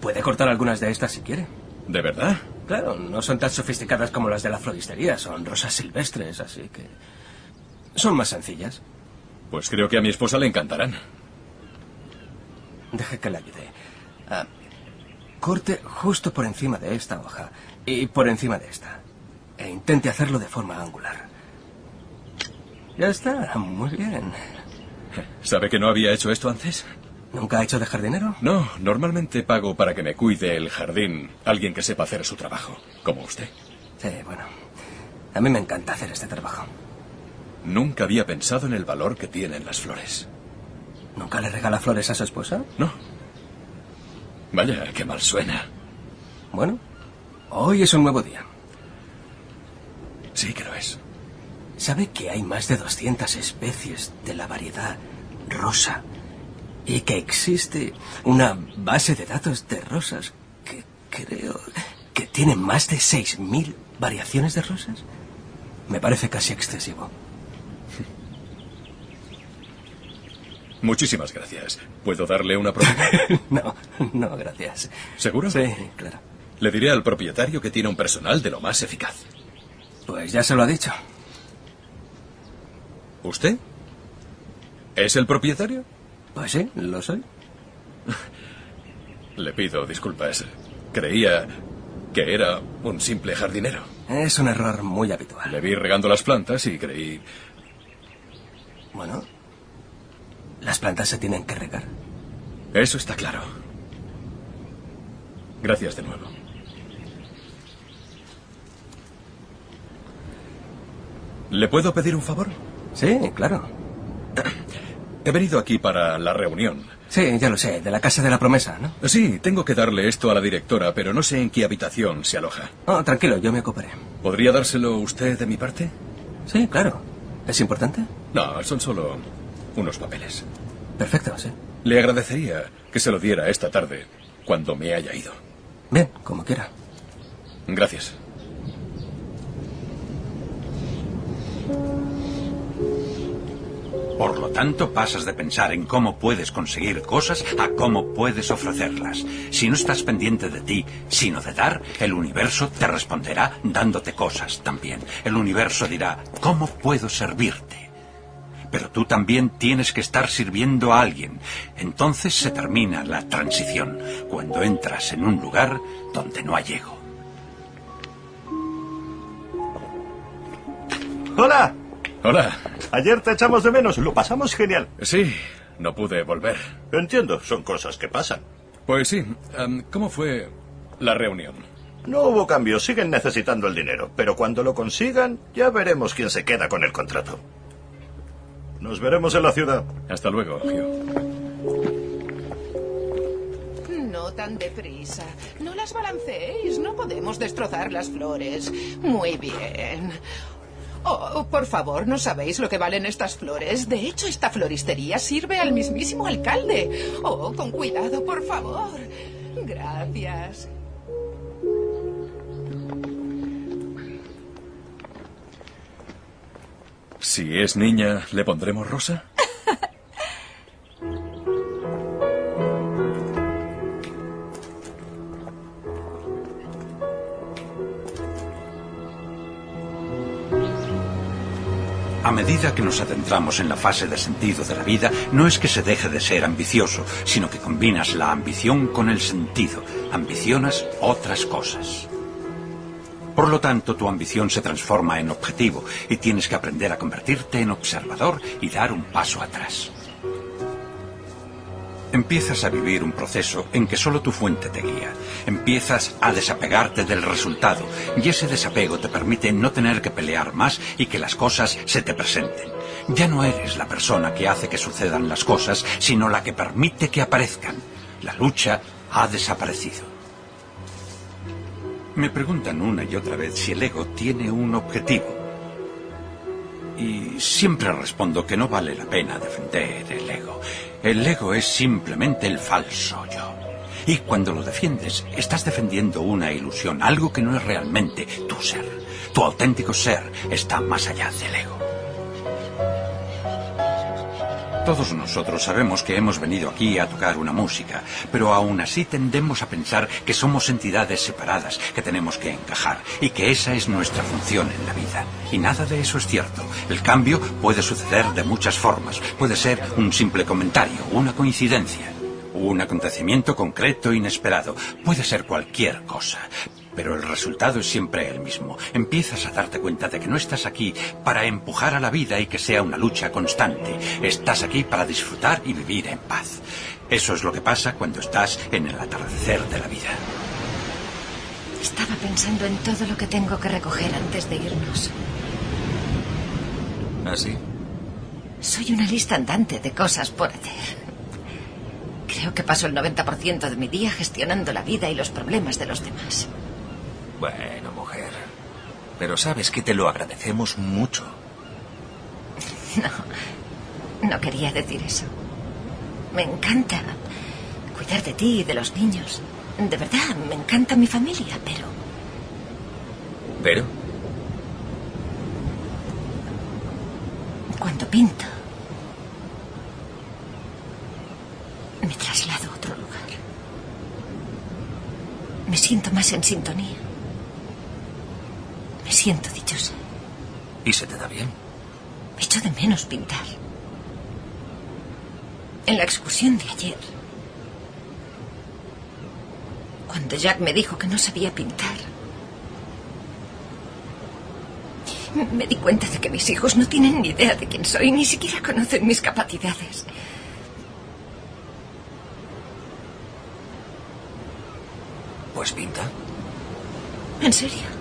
Puede cortar algunas de estas si quiere. ¿De verdad? Claro, no son tan sofisticadas como las de la floristería. Son rosas silvestres, así que... Son más sencillas. Pues creo que a mi esposa le encantarán. Deje que le ayude. Ah, corte justo por encima de esta hoja y por encima de esta. E intente hacerlo de forma angular. Ya está, muy bien. ¿Sabe que no había hecho esto antes? ¿Nunca ha hecho de jardinero? No, normalmente pago para que me cuide el jardín alguien que sepa hacer su trabajo, como usted. Sí, bueno. A mí me encanta hacer este trabajo. Nunca había pensado en el valor que tienen las flores. ¿Nunca le regala flores a su esposa? No. Vaya, qué mal suena. Bueno, hoy es un nuevo día. Sí que lo es. ¿Sabe que hay más de 200 especies de la variedad rosa? Y que existe una base de datos de rosas que creo que tiene más de 6.000 variaciones de rosas. Me parece casi excesivo. Muchísimas gracias. ¿Puedo darle una propina? no, no, gracias. ¿Seguro? Sí, claro. Le diré al propietario que tiene un personal de lo más eficaz. Pues ya se lo ha dicho. ¿Usted? ¿Es el propietario? Pues sí, lo soy. Le pido disculpas. Creía que era un simple jardinero. Es un error muy habitual. Le vi regando las plantas y creí... Bueno, las plantas se tienen que regar. Eso está claro. Gracias de nuevo. ¿Le puedo pedir un favor? Sí, claro. He venido aquí para la reunión. Sí, ya lo sé, de la Casa de la Promesa, ¿no? Sí, tengo que darle esto a la directora, pero no sé en qué habitación se aloja. Oh, tranquilo, yo me ocuparé. ¿Podría dárselo usted de mi parte? Sí, claro. ¿Es importante? No, son solo unos papeles. Perfecto, sí. Le agradecería que se lo diera esta tarde, cuando me haya ido. Bien, como quiera. Gracias. Por lo tanto, pasas de pensar en cómo puedes conseguir cosas a cómo puedes ofrecerlas. Si no estás pendiente de ti, sino de dar, el universo te responderá dándote cosas también. El universo dirá, ¿cómo puedo servirte? Pero tú también tienes que estar sirviendo a alguien. Entonces se termina la transición, cuando entras en un lugar donde no hay ego. Hola. Hola. Ayer te echamos de menos. Lo pasamos genial. Sí, no pude volver. Entiendo, son cosas que pasan. Pues sí. em, ¿Cómo fue la reunión? No hubo cambio, siguen necesitando el dinero, pero cuando lo consigan, ya veremos quién se queda con el contrato. Nos veremos en la ciudad. Hasta luego, Hugh. No tan deprisa. No las balanceéis. No podemos destrozar las flores. Muy bien. Oh, por favor, ¿no sabéis lo que valen estas flores? De hecho, esta floristería sirve al mismísimo alcalde. Oh, con cuidado, por favor. Gracias. Si es niña, ¿le pondremos rosa? A medida que nos adentramos en la fase de sentido de la vida, no es que se deje de ser ambicioso, sino que combinas la ambición con el sentido. Ambicionas otras cosas. Por lo tanto, tu ambición se transforma en objetivo y tienes que aprender a convertirte en observador y dar un paso atrás. Empiezas a vivir un proceso en que solo tu fuente te guía. Empiezas a desapegarte del resultado y ese desapego te permite no tener que pelear más y que las cosas se te presenten. Ya no eres la persona que hace que sucedan las cosas, sino la que permite que aparezcan. La lucha ha desaparecido. Me preguntan una y otra vez si el ego tiene un objetivo. Y siempre respondo que no vale la pena defender el ego. El ego es simplemente el falso yo. Y cuando lo defiendes, estás defendiendo una ilusión, algo que no es realmente tu ser. Tu auténtico ser está más allá del ego. Todos nosotros sabemos que hemos venido aquí a tocar una música, pero aún así tendemos a pensar que somos entidades separadas, que tenemos que encajar y que esa es nuestra función en la vida. Y nada de eso es cierto. El cambio puede suceder de muchas formas. Puede ser un simple comentario, una coincidencia, un acontecimiento concreto inesperado. Puede ser cualquier cosa. Pero el resultado es siempre el mismo. Empiezas a darte cuenta de que no estás aquí para empujar a la vida y que sea una lucha constante. Estás aquí para disfrutar y vivir en paz. Eso es lo que pasa cuando estás en el atardecer de la vida. Estaba pensando en todo lo que tengo que recoger antes de irnos. ¿Así? Soy una lista andante de cosas por hacer. Creo que paso el 90% de mi día gestionando la vida y los problemas de los demás. Bueno, mujer. Pero sabes que te lo agradecemos mucho. No, no quería decir eso. Me encanta cuidar de ti y de los niños. De verdad, me encanta mi familia, pero ¿Pero? cuando pinto, me traslado a otro lugar. Me siento más en sintonía. Me siento dichosa. ¿Y se te da bien? Echo de menos pintar. En la excursión de ayer, cuando Jack me dijo que no sabía pintar, me di cuenta de que mis hijos no tienen ni idea de quién soy, ni siquiera conocen mis capacidades. Pues pinta. ¿En serio?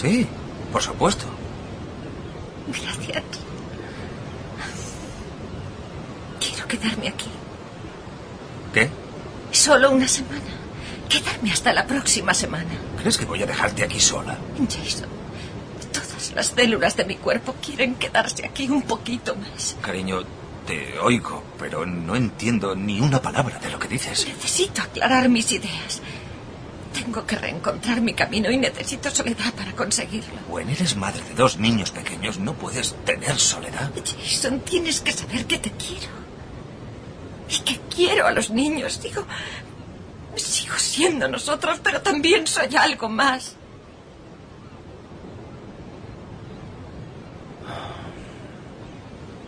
Sí, por supuesto. Gracias. Quiero quedarme aquí. ¿Qué? Solo una semana. Quedarme hasta la próxima semana. ¿Crees que voy a dejarte aquí sola? Jason, todas las células de mi cuerpo quieren quedarse aquí un poquito más. Cariño, te oigo, pero no entiendo ni una palabra de lo que dices. Necesito aclarar mis ideas. Tengo que reencontrar mi camino y necesito soledad para conseguirlo. Bueno, eres madre de dos niños pequeños, no puedes tener soledad. Jason, tienes que saber que te quiero. Y que quiero a los niños. Digo, sigo siendo nosotros, pero también soy algo más.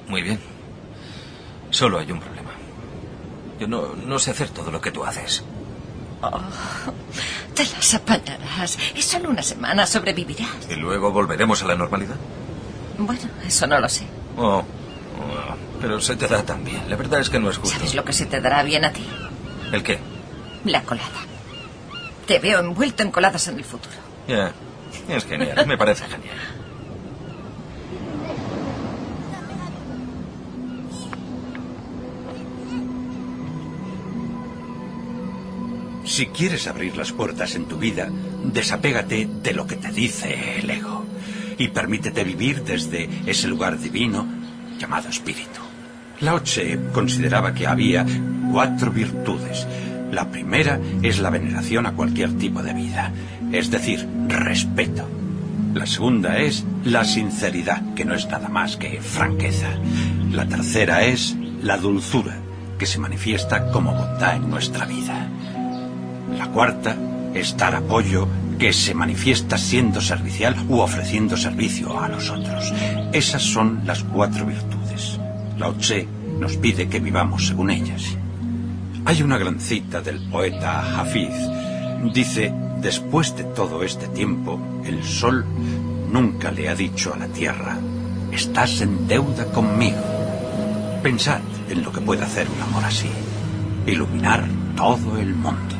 Muy bien. Solo hay un problema. Yo no, no sé hacer todo lo que tú haces. Oh, te las apañarás. Es solo una semana, sobrevivirás. ¿Y luego volveremos a la normalidad? Bueno, eso no lo sé. Oh, oh, pero se te da tan bien. La verdad es que no es justo. ¿Sabes lo que se te dará bien a ti? ¿El qué? La colada. Te veo envuelto en coladas en el futuro. Ya, es genial, me parece genial. Si quieres abrir las puertas en tu vida, desapégate de lo que te dice el ego y permítete vivir desde ese lugar divino llamado espíritu. Lao Tse consideraba que había cuatro virtudes. La primera es la veneración a cualquier tipo de vida, es decir, respeto. La segunda es la sinceridad, que no es nada más que franqueza. La tercera es la dulzura, que se manifiesta como bondad en nuestra vida. La cuarta es dar apoyo que se manifiesta siendo servicial u ofreciendo servicio a los otros. Esas son las cuatro virtudes. Lao Tse nos pide que vivamos según ellas. Hay una gran cita del poeta Hafiz. Dice, después de todo este tiempo, el sol nunca le ha dicho a la tierra, estás en deuda conmigo. Pensad en lo que puede hacer un amor así. Iluminar todo el mundo.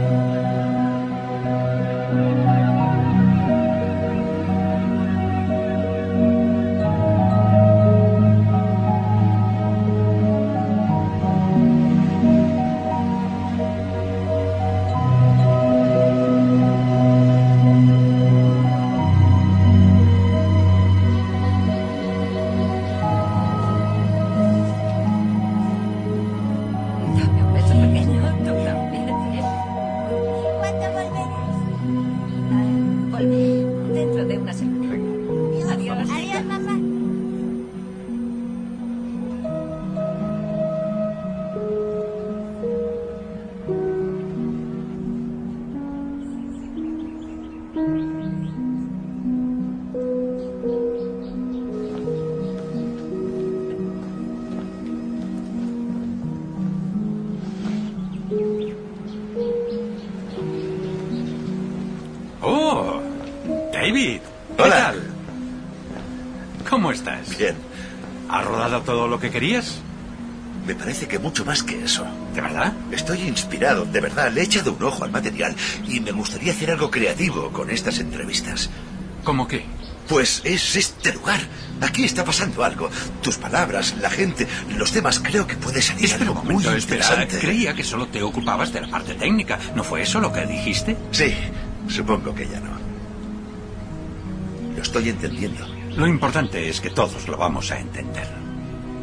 Oh, David. ¿Qué Hola. tal? ¿Cómo estás? Bien. ¿Has rodado todo lo que querías? Me parece que mucho más que eso. ¿De verdad? Estoy inspirado, de verdad. Le he echado un ojo al material y me gustaría hacer algo creativo con estas entrevistas. ¿Cómo qué? Pues es este lugar. Aquí está pasando algo. Tus palabras, la gente, los temas, creo que puede salir Espera algo un muy momento, espera. interesante. Creía que solo te ocupabas de la parte técnica. ¿No fue eso lo que dijiste? Sí, supongo que ya no. Lo estoy entendiendo. Lo importante es que todos lo vamos a entender.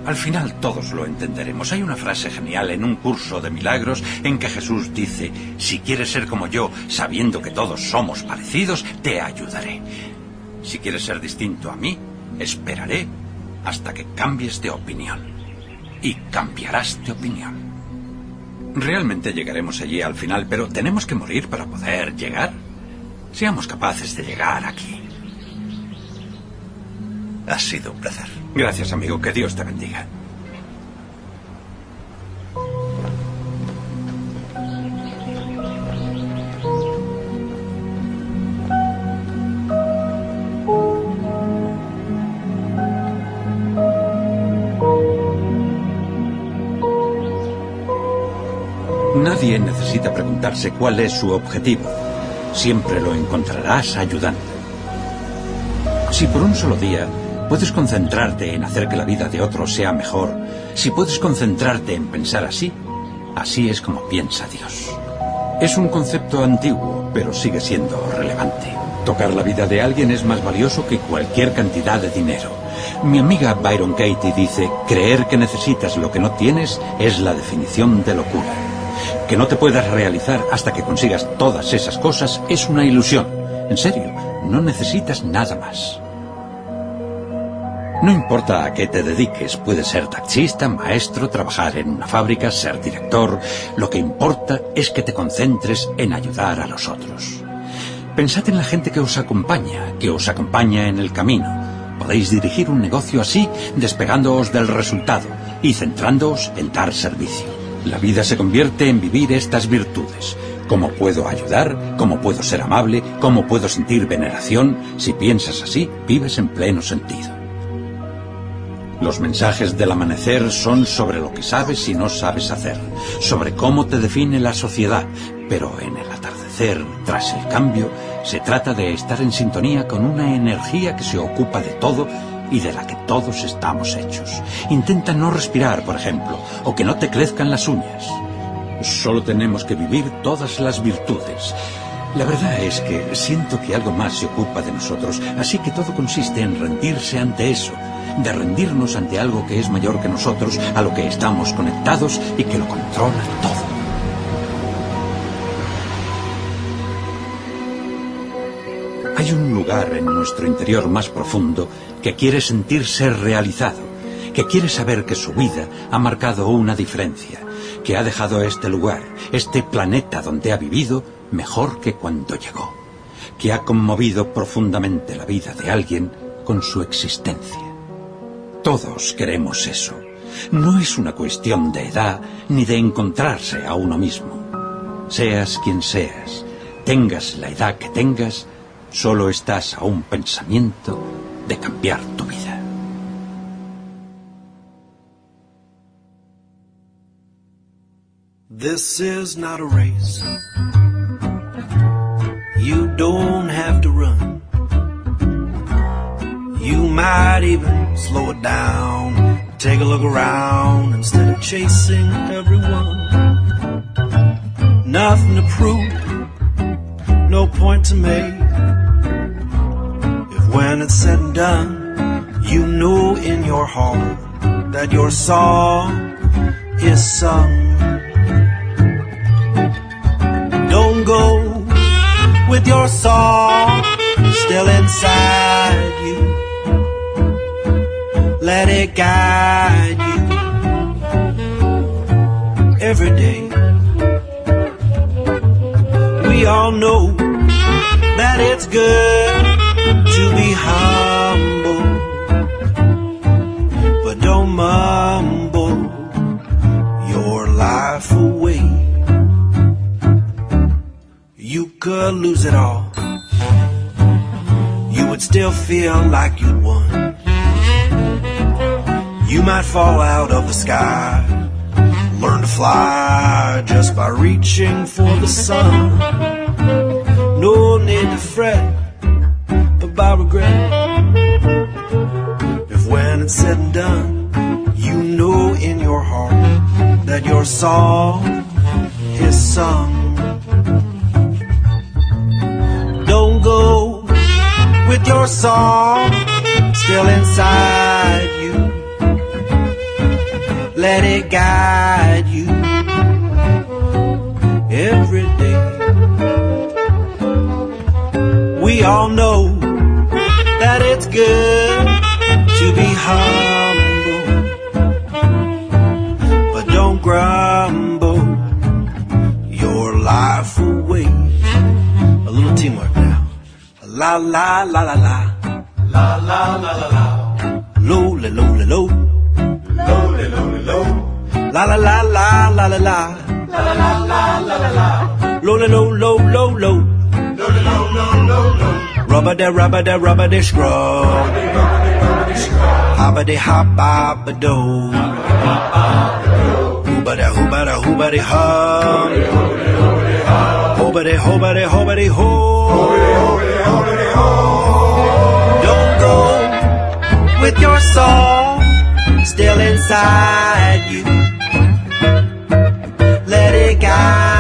Al final todos lo entenderemos. Hay una frase genial en un curso de milagros en que Jesús dice, si quieres ser como yo, sabiendo que todos somos parecidos, te ayudaré. Si quieres ser distinto a mí, esperaré hasta que cambies de opinión. Y cambiarás de opinión. Realmente llegaremos allí al final, pero tenemos que morir para poder llegar. Seamos capaces de llegar aquí. Ha sido un placer. Gracias, amigo. Que Dios te bendiga. Nadie necesita preguntarse cuál es su objetivo. Siempre lo encontrarás ayudando. Si por un solo día puedes concentrarte en hacer que la vida de otro sea mejor, si puedes concentrarte en pensar así, así es como piensa Dios. Es un concepto antiguo, pero sigue siendo relevante. Tocar la vida de alguien es más valioso que cualquier cantidad de dinero. Mi amiga Byron Katie dice, creer que necesitas lo que no tienes es la definición de locura. Que no te puedas realizar hasta que consigas todas esas cosas es una ilusión. En serio, no necesitas nada más. No importa a qué te dediques, puedes ser taxista, maestro, trabajar en una fábrica, ser director. Lo que importa es que te concentres en ayudar a los otros. Pensad en la gente que os acompaña, que os acompaña en el camino. Podéis dirigir un negocio así, despegándoos del resultado y centrándoos en dar servicio. La vida se convierte en vivir estas virtudes. ¿Cómo puedo ayudar? ¿Cómo puedo ser amable? ¿Cómo puedo sentir veneración? Si piensas así, vives en pleno sentido. Los mensajes del amanecer son sobre lo que sabes y no sabes hacer, sobre cómo te define la sociedad, pero en el atardecer, tras el cambio, se trata de estar en sintonía con una energía que se ocupa de todo y de la que todos estamos hechos. Intenta no respirar, por ejemplo, o que no te crezcan las uñas. Solo tenemos que vivir todas las virtudes. La verdad es que siento que algo más se ocupa de nosotros, así que todo consiste en rendirse ante eso, de rendirnos ante algo que es mayor que nosotros, a lo que estamos conectados y que lo controla todo. Hay un lugar en nuestro interior más profundo que quiere sentirse realizado, que quiere saber que su vida ha marcado una diferencia, que ha dejado este lugar, este planeta donde ha vivido, mejor que cuando llegó, que ha conmovido profundamente la vida de alguien con su existencia. Todos queremos eso. No es una cuestión de edad ni de encontrarse a uno mismo. Seas quien seas, tengas la edad que tengas, solo estás a un pensamiento de cambiar tu vida. This is not a race. You don't have to run. You might even slow it down. Take a look around instead of chasing everyone. Nothing to prove, no point to make. When it's said and done, you know in your heart that your song is sung. Don't go with your song still inside you. Let it guide you every day. We all know that it's good to be humble, but don't mumble your life away. You could lose it all. You would still feel like you'd won. You might fall out of the sky. Learn to fly just by reaching for the sun. No need to fret about regret. If when it's said and done, you know in your heart that your song is sung. Don't go with your song still inside you. Let it guide you every day. We all know good to be humble, but don't grumble your life away. A little teamwork now. La la la la la. La la la la la. Low, la low, la low. Low, la low, la low. La la la la la la la. La la la la la la la. Low, la low, low, low, low. Low, la low, low, low, low. Rubber da rubber da rubber da scrub. Hobba de hobba do. Hooba da hooba da hooba de hum. Hooba de hooba de hooba de ho. Don't go with your song still inside you. Let it guide